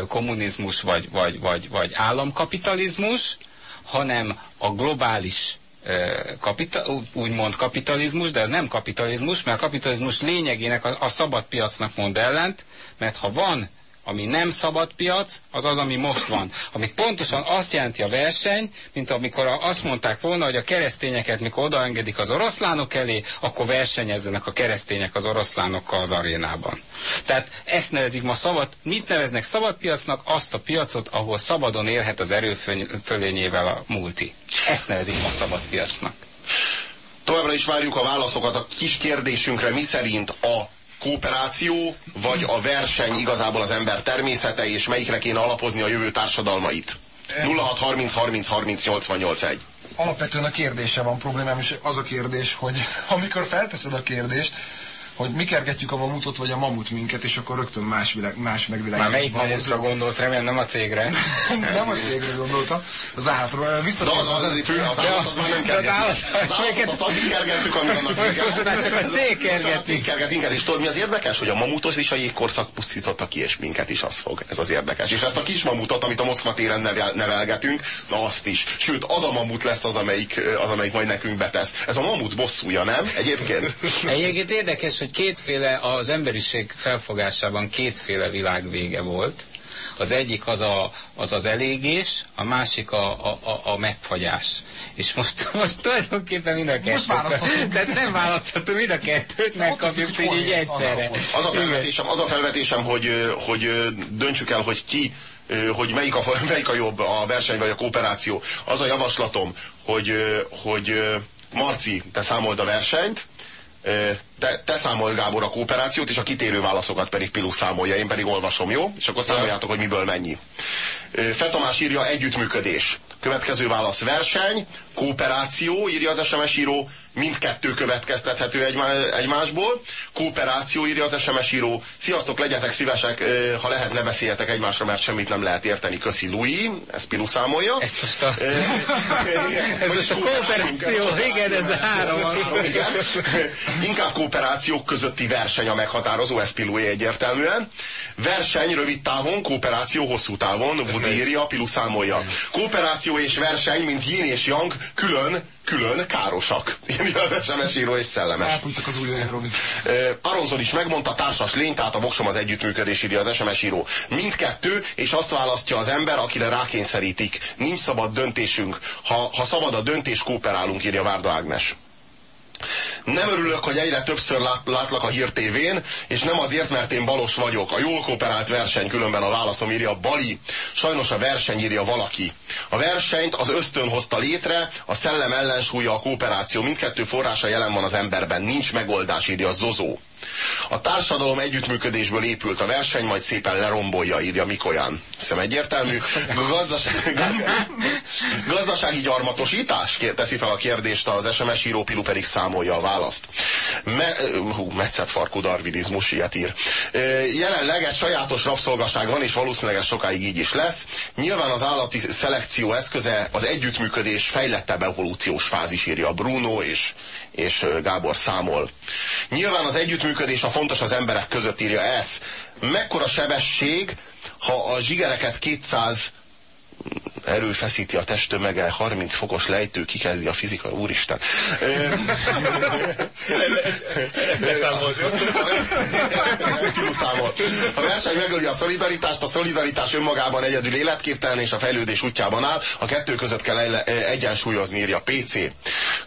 kommunizmus vagy, vagy, vagy, vagy államkapitalizmus, hanem a globális kapita, úgymond kapitalizmus, de ez nem kapitalizmus, mert a kapitalizmus lényegének a, a szabad piacnak mond ellent, mert ha van ami nem szabad piac, az az, ami most van. Ami pontosan azt jelenti a verseny, mint amikor azt mondták volna, hogy a keresztényeket, mikor odaengedik az oroszlánok elé, akkor versenyezzenek a keresztények az oroszlánokkal az arénában. Tehát ezt nevezik ma szabad, mit neveznek szabad piacnak? Azt a piacot, ahol szabadon élhet az erőfölényével a multi. Ezt nevezik ma szabad piacnak. Továbbra is várjuk a válaszokat a kis kérdésünkre, mi szerint a kooperáció, vagy a verseny igazából az ember természete, és melyikre kéne alapozni a jövő társadalmait? 0630 30 30 88 1. Alapvetően a kérdése van problémám, és az a kérdés, hogy amikor felteszed a kérdést, hogy mi kergetjük a mamutot, vagy a mamut minket, és akkor rögtön más, világ, más megvilágítás. Már melyik mamutra gondolsz, remélem nem a cégre. nem a cégre gondoltam, az állatra. Biztos, De az, az, az, fő, az állat az már nem kergetjük. Az állat, az állat azt addig kergettük, amíg annak Most már csak a cég kerget. A cég kerget minket, és tudod mi az érdekes, hogy a mamutos is a jégkorszak pusztította ki, és minket is az fog. Ez az érdekes. És ezt a kis mamutot, amit a Moszkva téren nevel, nevelgetünk, na azt is. Sőt, az a mamut lesz az, amelyik, az, amelyik majd nekünk betesz. Ez a mamut bosszúja, nem? Egyébként? Egyébként érdekes, hogy kétféle az emberiség felfogásában kétféle világvége volt. Az egyik az a, az, az elégés, a másik a, a, a, a megfagyás. És most, most tulajdonképpen mind a kettőt. Tehát nem választhatunk, mind a kettőt megkapjuk így, így egyszerre. Az a felvetésem, az a felvetésem hogy, hogy döntsük el, hogy ki hogy melyik a, melyik a jobb, a verseny vagy a kooperáció. Az a javaslatom, hogy, hogy Marci, te számold a versenyt, te, te számold Gábor a kooperációt, és a kitérő válaszokat pedig Pilu számolja, én pedig olvasom, jó? És akkor számoljátok, hogy miből mennyi. Fetamás írja együttműködés. Következő válasz verseny, kooperáció, írja az SMS író, mindkettő következtethető egymásból. Kooperáció, írja az SMS író. Sziasztok, legyetek szívesek, ha lehet, ne beszéljetek egymásra, mert semmit nem lehet érteni. Köszi, Louis. Ez Pilu számolja. Ez most a, ez most a kooperáció, igen, ez a három. Inkább kooperációk közötti verseny a meghatározó, ez Pilu egyértelműen. Verseny rövid távon, kooperáció hosszú távon, Woody írja, Pilu számolja. Kooperáció és verseny, mint yin és yang, külön külön károsak. Írja az SMS író és szellemes. Elfújtak az ujjai, Robi. Is megmondta, társas lény, tehát a voksom az együttműködés, írja az SMS író. Mindkettő, és azt választja az ember, akire rákényszerítik. Nincs szabad döntésünk. Ha, ha szabad a döntés, kooperálunk, írja Várda Ágnes. Nem örülök, hogy egyre többször lát, látlak a Hír TV-n, és nem azért, mert én balos vagyok. A jól kooperált verseny különben a válaszom írja Bali. Sajnos a verseny írja valaki. A versenyt az ösztön hozta létre, a szellem ellensúlya a kooperáció. Mindkettő forrása jelen van az emberben. Nincs megoldás, írja Zozó. A társadalom együttműködésből épült a verseny, majd szépen lerombolja, írja Mikoyan. Hiszem egyértelmű. Gazdaság, gazdasági gyarmatosítás? Teszi fel a kérdést az SMS író, Pilu pedig számolja a választ. Me, hú, metszett farkú darwinizmus, ilyet ír. Jelenleg egy sajátos rabszolgaság van, és valószínűleg ez sokáig így is lesz. Nyilván az állati szelekció eszköze az együttműködés fejlettebb evolúciós fázis, írja Bruno, és, és Gábor számol. Nyilván az együttműködés a fontos az emberek között, írja ez. Mekkora sebesség, ha a zsigereket 200 erő feszíti a testtömege, 30 fokos lejtő kikezdi a fizika, úristen. A verseny megöli a szolidaritást, a szolidaritás önmagában egyedül életképtelen és a fejlődés útjában áll, a kettő között kell egyensúlyozni, írja PC.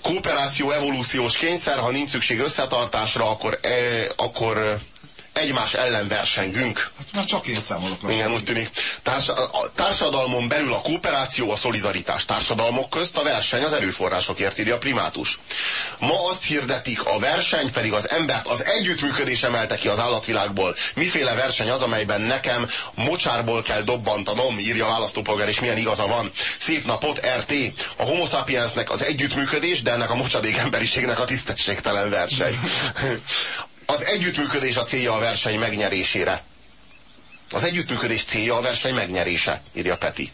Kooperáció evolúciós kényszer, ha nincs szükség összetartásra, akkor, e, akkor egymás ellen versengünk. Hát már csak én számolok. Lassan. Igen, úgy tűnik. Társ, a társadalmon belül a kooperáció, a szolidaritás társadalmok közt, a verseny az erőforrásokért írja a primátus. Ma azt hirdetik, a verseny pedig az embert, az együttműködés emelte ki az állatvilágból. Miféle verseny az, amelyben nekem mocsárból kell dobbantanom, írja a választópolgár, és milyen igaza van. Szép napot, RT. A homo sapiensnek az együttműködés, de ennek a mocsadék emberiségnek a tisztességtelen verseny. Az együttműködés a célja a verseny megnyerésére. Az együttműködés célja a verseny megnyerése, írja Peti.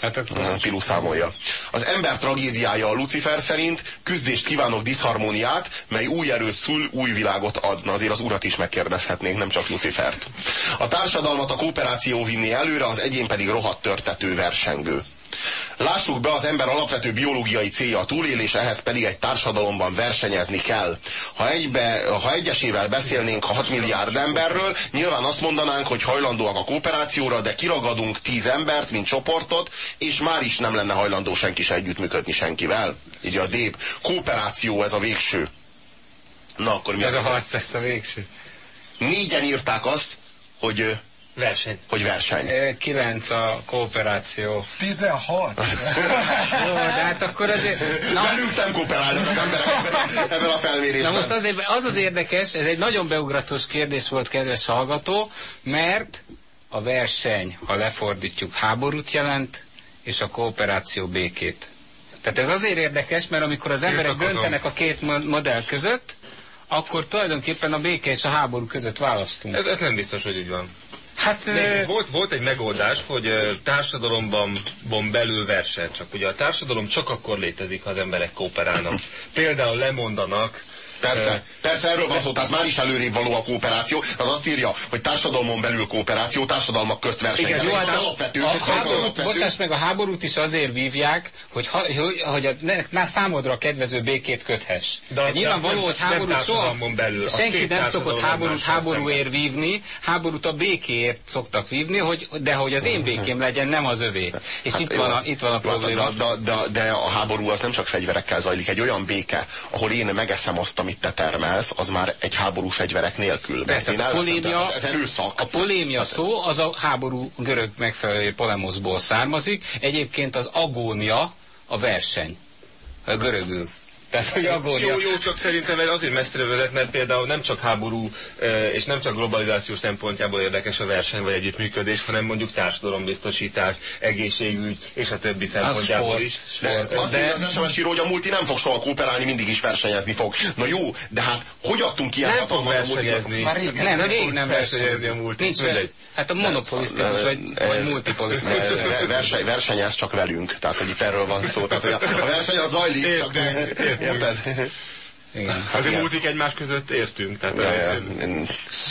Hát akkor... Pilu számolja. Az ember tragédiája a Lucifer szerint küzdést kívánok diszharmóniát, mely új erőt szül, új világot ad. Na azért az urat is megkérdezhetnénk, nem csak Lucifert. A társadalmat a kooperáció vinni előre, az egyén pedig rohadt törtető versengő. Lássuk be, az ember alapvető biológiai célja a túlélés, ehhez pedig egy társadalomban versenyezni kell. Ha, egybe, ha egyesével beszélnénk a 6 milliárd emberről, nyilván azt mondanánk, hogy hajlandóak a kooperációra, de kiragadunk 10 embert, mint csoportot, és már is nem lenne hajlandó senki se együttműködni senkivel. Így a dép. Kooperáció ez a végső. Na akkor mi Ez a harc lesz a végső. Négyen írták azt, hogy, Verseny. hogy verseny. Ö, Kilenc a kooperáció. 16? Jó, de hát akkor azért... Na, Velünk nem kooperálnak az emberek ebben, a Na felmérésben. most azért, az az érdekes, ez egy nagyon beugratós kérdés volt, kedves hallgató, mert a verseny, ha lefordítjuk, háborút jelent, és a kooperáció békét. Tehát ez azért érdekes, mert amikor az emberek Tiltakozom. döntenek a két mo- modell között, akkor tulajdonképpen a béke és a háború között választunk. Ez, ez nem biztos, hogy így van. Hát De volt, volt egy megoldás, hogy társadalomban bon belül verseny, csak ugye a társadalom csak akkor létezik, ha az emberek kooperálnak. Például lemondanak, Persze, persze erről van szó, tehát már is előrébb való a kooperáció. Az azt írja, hogy társadalmon belül kooperáció, társadalmak közt verseny. Igen, jó, hát alapvető, a egy háborút, alapvető- bocsáss meg, a háborút is azért vívják, hogy, ha, hogy, hogy a, ne, ne számodra kedvező békét köthess. De- de nyilvánvaló, hogy háborút soha, belül, senki nem szokott háborút háborúért vívni, háborút a békéért szoktak vívni, hogy, de hogy az én békém legyen, nem az övé. És Hát itt, van a, itt van a hát probléma. De, de, de, de a háború az nem csak fegyverekkel zajlik. Egy olyan béke, ahol én megeszem azt, amit te termelsz, az már egy háború fegyverek nélkül. Persze, a polémia, Ez erőszak. a polémia szó az a háború görög megfelelő polemoszból származik. Egyébként az agónia a verseny. A görögül. Tehát, hogy agónia. Jó, jó, csak szerintem ez azért messzire vezet, mert például nem csak háború és nem csak globalizáció szempontjából érdekes a verseny vagy együttműködés, hanem mondjuk társadalombiztosítás, egészségügy és a többi szempontjából sport, is. De sport. azt De- az SMS író, hogy a multi nem fog soha kooperálni, mindig is versenyezni fog. Na jó, de hát hogy adtunk ilyen Nem fog hatalmat a multinak? versenyezni. Már régen. Nem, nem rég nem versenyezni a multi. Nincs Mindegy. Hát a monopolisztikus vagy, vagy multipolisztikus. Ver- Verseny, versenyez csak velünk, tehát hogy itt erről van szó. Tehát hogy a, a verseny az zajlik, csak de. Érted? Igen. Azért multik egymás között értünk. Tehát, Ja, ja. ö,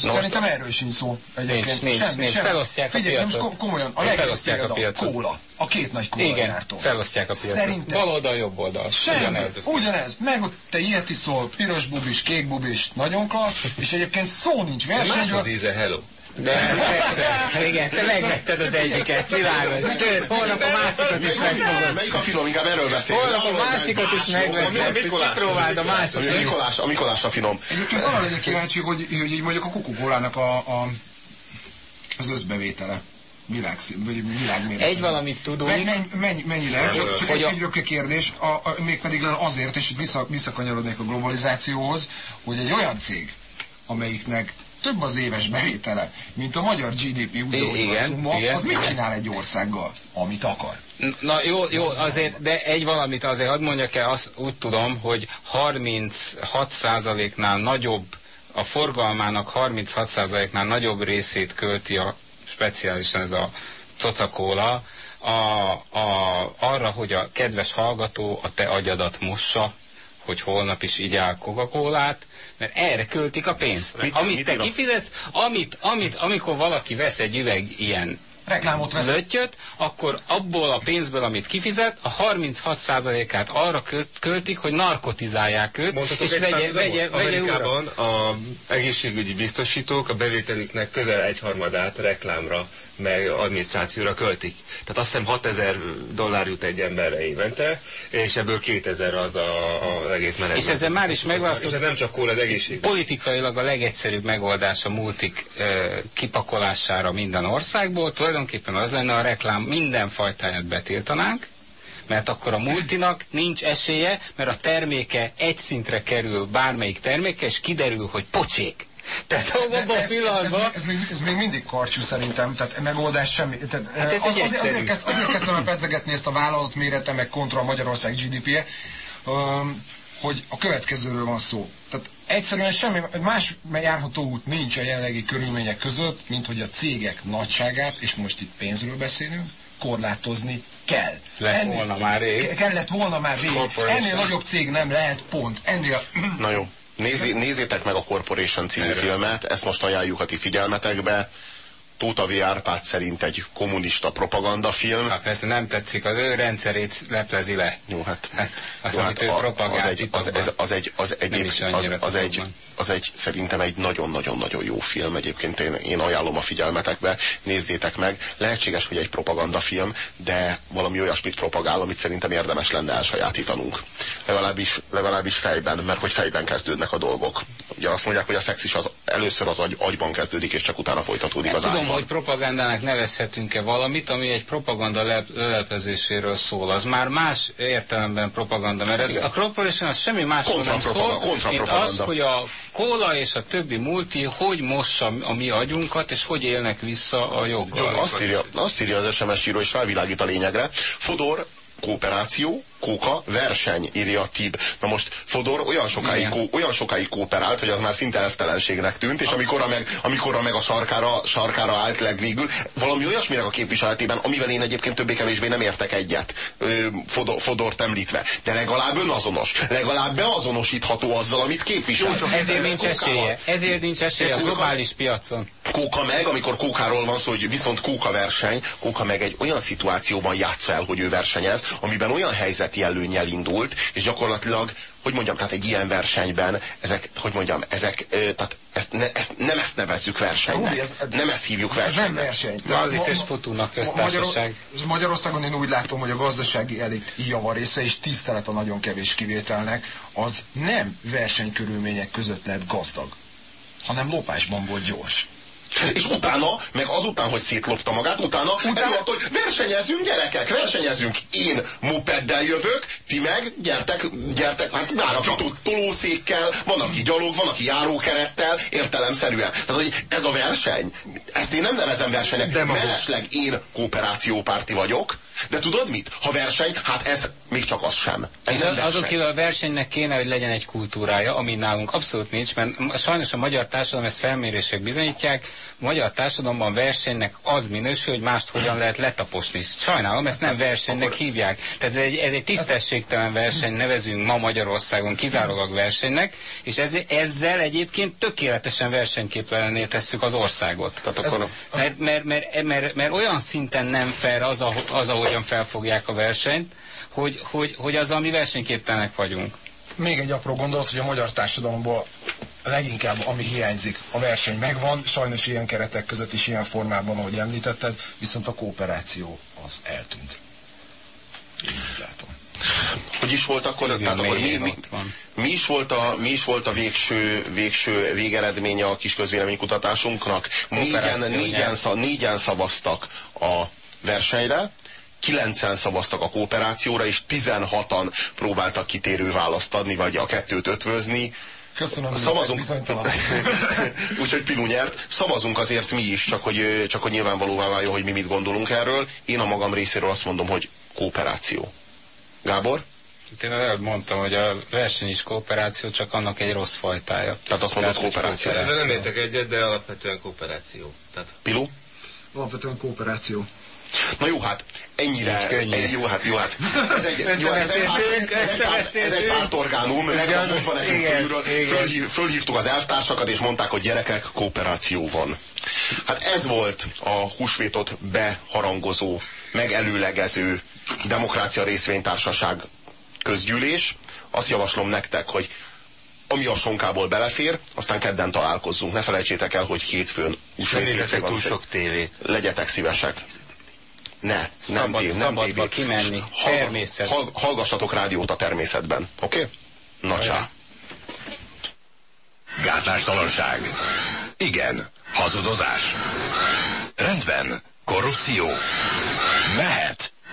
Na, Szerintem erről sincs szó egyébként. Nincs, nincs, semmi, nincs. semmi. Felosztják a Figyelj, nem piacot. most komolyan, a felosztják a piacot. kóla. A két nagy kóla Igen, gyártó. felosztják a piacot. Szerintem. Bal oldal, jobb oldal. Semmi, Ugyanez. ugyanez. Meg ott te ilyet iszol, piros bubis, kék bubis, nagyon klassz, és egyébként szó nincs de más versenyről. az íze, hello. De ez persze. Igen, te megvetted az egyiket, világos. Sőt, holnap a másikat is megfogod. Melyik a finom, inkább erről beszélünk. Holnap a másikat is megveszed, kipróbáld a A másikat. Mikolás, a Mikolás a finom. Egyébként arra legyek kíváncsi, hogy, hogy így mondjuk a kukukólának a, a, az összbevétele világ. Egy valamit tudunk. Menny, menny, menny, mennyi lehet? Csak, csak Hogy egy, a- egy röpke kérdés, a, a, mégpedig azért, és itt vissza, visszakanyarodnék a globalizációhoz, hogy egy olyan cég, amelyiknek több az éves bevétele, mint a magyar GDP igen, szumma, igen, az mit csinál egy országgal, amit akar? Na jó, jó, azért, de egy valamit azért hadd mondjak el, azt úgy tudom, hogy 36%-nál nagyobb, a forgalmának 36%-nál nagyobb részét költi a speciálisan ez a cocakóla, a, a, arra, hogy a kedves hallgató a te agyadat mossa, hogy holnap is igyál coca mert erre költik a pénzt. Mit- amit mit te kifizetsz, amit, amit, amikor valaki vesz egy üveg ilyen Reklámot vesz. löttyöt, akkor abból a pénzből, amit kifizet, a 36%-át arra költ, költik, hogy narkotizálják őt, Mondhatok és egy vegye, vegye, vegye. Amerikában a egészségügyi biztosítók a bevételüknek közel egyharmadát reklámra meg adminisztrációra költik. Tehát azt hiszem 6000 dollár jut egy emberre évente, és ebből 2000 az a, a, az egész menedzsment. És ezzel már is És megválaszolt ez nem csak kóla, az egészség. politikailag a legegyszerűbb megoldás a multik ö, kipakolására minden országból. Tulajdonképpen az lenne a reklám minden fajtáját betiltanánk, mert akkor a multinak nincs esélye, mert a terméke egy szintre kerül bármelyik terméke, és kiderül, hogy pocsék. Tehát abban a ez, ez, ez, pillanatban... ez, még, ez még mindig karcsú szerintem, tehát megoldás semmi. Tehát, Hát ez az, egy azért, egyszerű. azért, kezd, azért kezdtem el pedzegetni ezt a vállalat mérete, meg kontra a Magyarország GDP-je, hogy a következőről van szó. Tehát egyszerűen semmi más járható út nincs a jelenlegi körülmények között, mint hogy a cégek nagyságát, és most itt pénzről beszélünk, korlátozni kell. Lett volna már rég. ke- Kellett volna már rég. Ennél nagyobb cég nem lehet, pont. Ennél, Na jó. Nézi, nézzétek meg a Corporation című Erről filmet, ezt most ajánljuk a ti figyelmetekbe. Tóta V. Árpád szerint egy kommunista propagandafilm. Hát persze nem tetszik, az ő rendszerét leplezi le. Jó, hát, Hát, az, jó, amit hát ő a- propagált az egy, az, ez, az egy, az egy, Nem is az, az, egy. Az egy, szerintem egy nagyon-nagyon-nagyon jó film. Egyébként én, én ajánlom a figyelmetekbe, nézzétek meg. Lehetséges, hogy egy propagandafilm, de valami olyasmit propagál, amit szerintem érdemes lenne elsajátítanunk. Legalábbis, legalábbis fejben, mert hogy fejben kezdődnek a dolgok. Ugye azt mondják, hogy a szex is az, először az agy, agyban kezdődik, és csak utána folytatódik az Tudom, ágyban. hogy propagandának nevezhetünk-e valamit, ami egy propaganda lelepezéséről szól. Az már más értelemben propaganda, mert ez, a corporation az semmi másról nem szól, mint az, hogy a kóla és a többi multi hogy mossa a mi agyunkat, és hogy élnek vissza a joggal. Azt írja, azt írja az SMS író, és rávilágít a lényegre. Fodor, kooperáció, kóka, verseny, írja a Tib. Na most Fodor olyan sokáig, kó, olyan sokáig kooperált, hogy az már szinte elvtelenségnek tűnt, és amikor meg, amikor meg a sarkára, sarkára állt legvégül, valami olyasminek a képviseletében, amivel én egyébként többé-kevésbé nem értek egyet, Fodor, Fodort említve, de legalább önazonos, legalább beazonosítható azzal, amit képvisel. Ezért nincs esélye. Ezért nincs esélye a globális piacon. Kóka meg, amikor Kókáról van szó, hogy viszont Kóka verseny, Kóka meg egy olyan szituációban játsz el, hogy ő versenyez, amiben olyan helyzeti előnyel indult, és gyakorlatilag, hogy mondjam, tehát egy ilyen versenyben, ezek, hogy mondjam, ezek, tehát ezt, ne, ezt, nem ezt nevezzük versenynek. Rudi, ez- ez- nem ezt hívjuk Ez nem versenynek. verseny. Wallis és Ma- köztársaság. Magyaror- Magyarországon én úgy látom, hogy a gazdasági elit javarésze és tisztelet a nagyon kevés kivételnek, az nem versenykörülmények között lett gazdag, hanem lopásban volt gyors. És utána, meg azután, hogy szétlopta magát, utána, utána előadta, hogy versenyezünk gyerekek, versenyezünk. Én mopeddel jövök, ti meg gyertek, gyertek, hát állapító tolószékkel, van, aki gyalog, van, aki járókerettel, értelemszerűen. Tehát, hogy ez a verseny, ezt én nem nevezem versenynek. Mellesleg én kooperációpárti vagyok, de tudod mit? Ha verseny, hát ez még csak az sem. Ez És nem az, verseny. azokért a versenynek kéne, hogy legyen egy kultúrája, ami nálunk abszolút nincs, mert sajnos a magyar társadalom, ezt felmérések bizonyítják, a magyar társadalomban versenynek az minősül, hogy mást hogyan lehet letaposni. Sajnálom, ezt nem versenynek hívják. Tehát ez egy, ez egy tisztességtelen verseny, nevezünk ma Magyarországon kizárólag versenynek, és ez, ezzel egyébként tökéletesen versenyképtelenné tesszük az országot. Tehát akkor Mert, mert, mert, mert, mert olyan szinten nem fair az, az ahogyan felfogják a versenyt, hogy, hogy, hogy azzal mi versenyképtelenek vagyunk. Még egy apró gondolat, hogy a magyar társadalomból leginkább ami hiányzik, a verseny megvan, sajnos ilyen keretek között is ilyen formában, ahogy említetted, viszont a kooperáció az eltűnt. Én így látom. Hogy is volt akkor, tehát akkor mi, mi, mi, is volt a, mi is volt a végső, végső végeredménye a kis közvéleménykutatásunknak? Négyen, négyen szavaztak a versenyre, kilencen szavaztak a kooperációra, és 16-an próbáltak kitérő választ adni, vagy a kettőt ötvözni. Köszönöm, Szavazunk. Úgyhogy Pilu nyert. Szavazunk azért mi is, csak hogy, csak hogy nyilvánvalóvá váljon, hogy mi mit gondolunk erről. Én a magam részéről azt mondom, hogy kooperáció. Gábor? Itt én előbb mondtam, hogy a verseny is kooperáció, csak annak egy rossz fajtája. Tehát azt mondod, kooperáció. De nem értek egyet, de alapvetően kooperáció. Tehát Pilu? Alapvetően kooperáció. Na jó, hát ennyire. Így könnyű. Jó, hát jó, hát. Ez egy, jó, hát ez egy, Összebeszéltünk, ez egy, párt- ez egy pártorgánum, gyanús, mondva nekünk igen, fölülről. igen. Fölhív, fölhívtuk az elvtársakat, és mondták, hogy gyerekek, kooperáció van. Hát ez volt a húsvétot beharangozó, megelőlegező demokrácia részvénytársaság közgyűlés. Azt javaslom nektek, hogy ami a sonkából belefér, aztán kedden találkozzunk. Ne felejtsétek el, hogy hétfőn húsvét nem hétfő nézzetek van. túl sok tévét. Legyetek szívesek. Ne, nem Szabad- tév, nem szabadba tévé. kimenni, Hallga- természet. hall- Hallgassatok rádiót a természetben, oké? Okay? Na csá. Gátlástalanság. Igen. Hazudozás. Rendben. Korrupció. Mehet.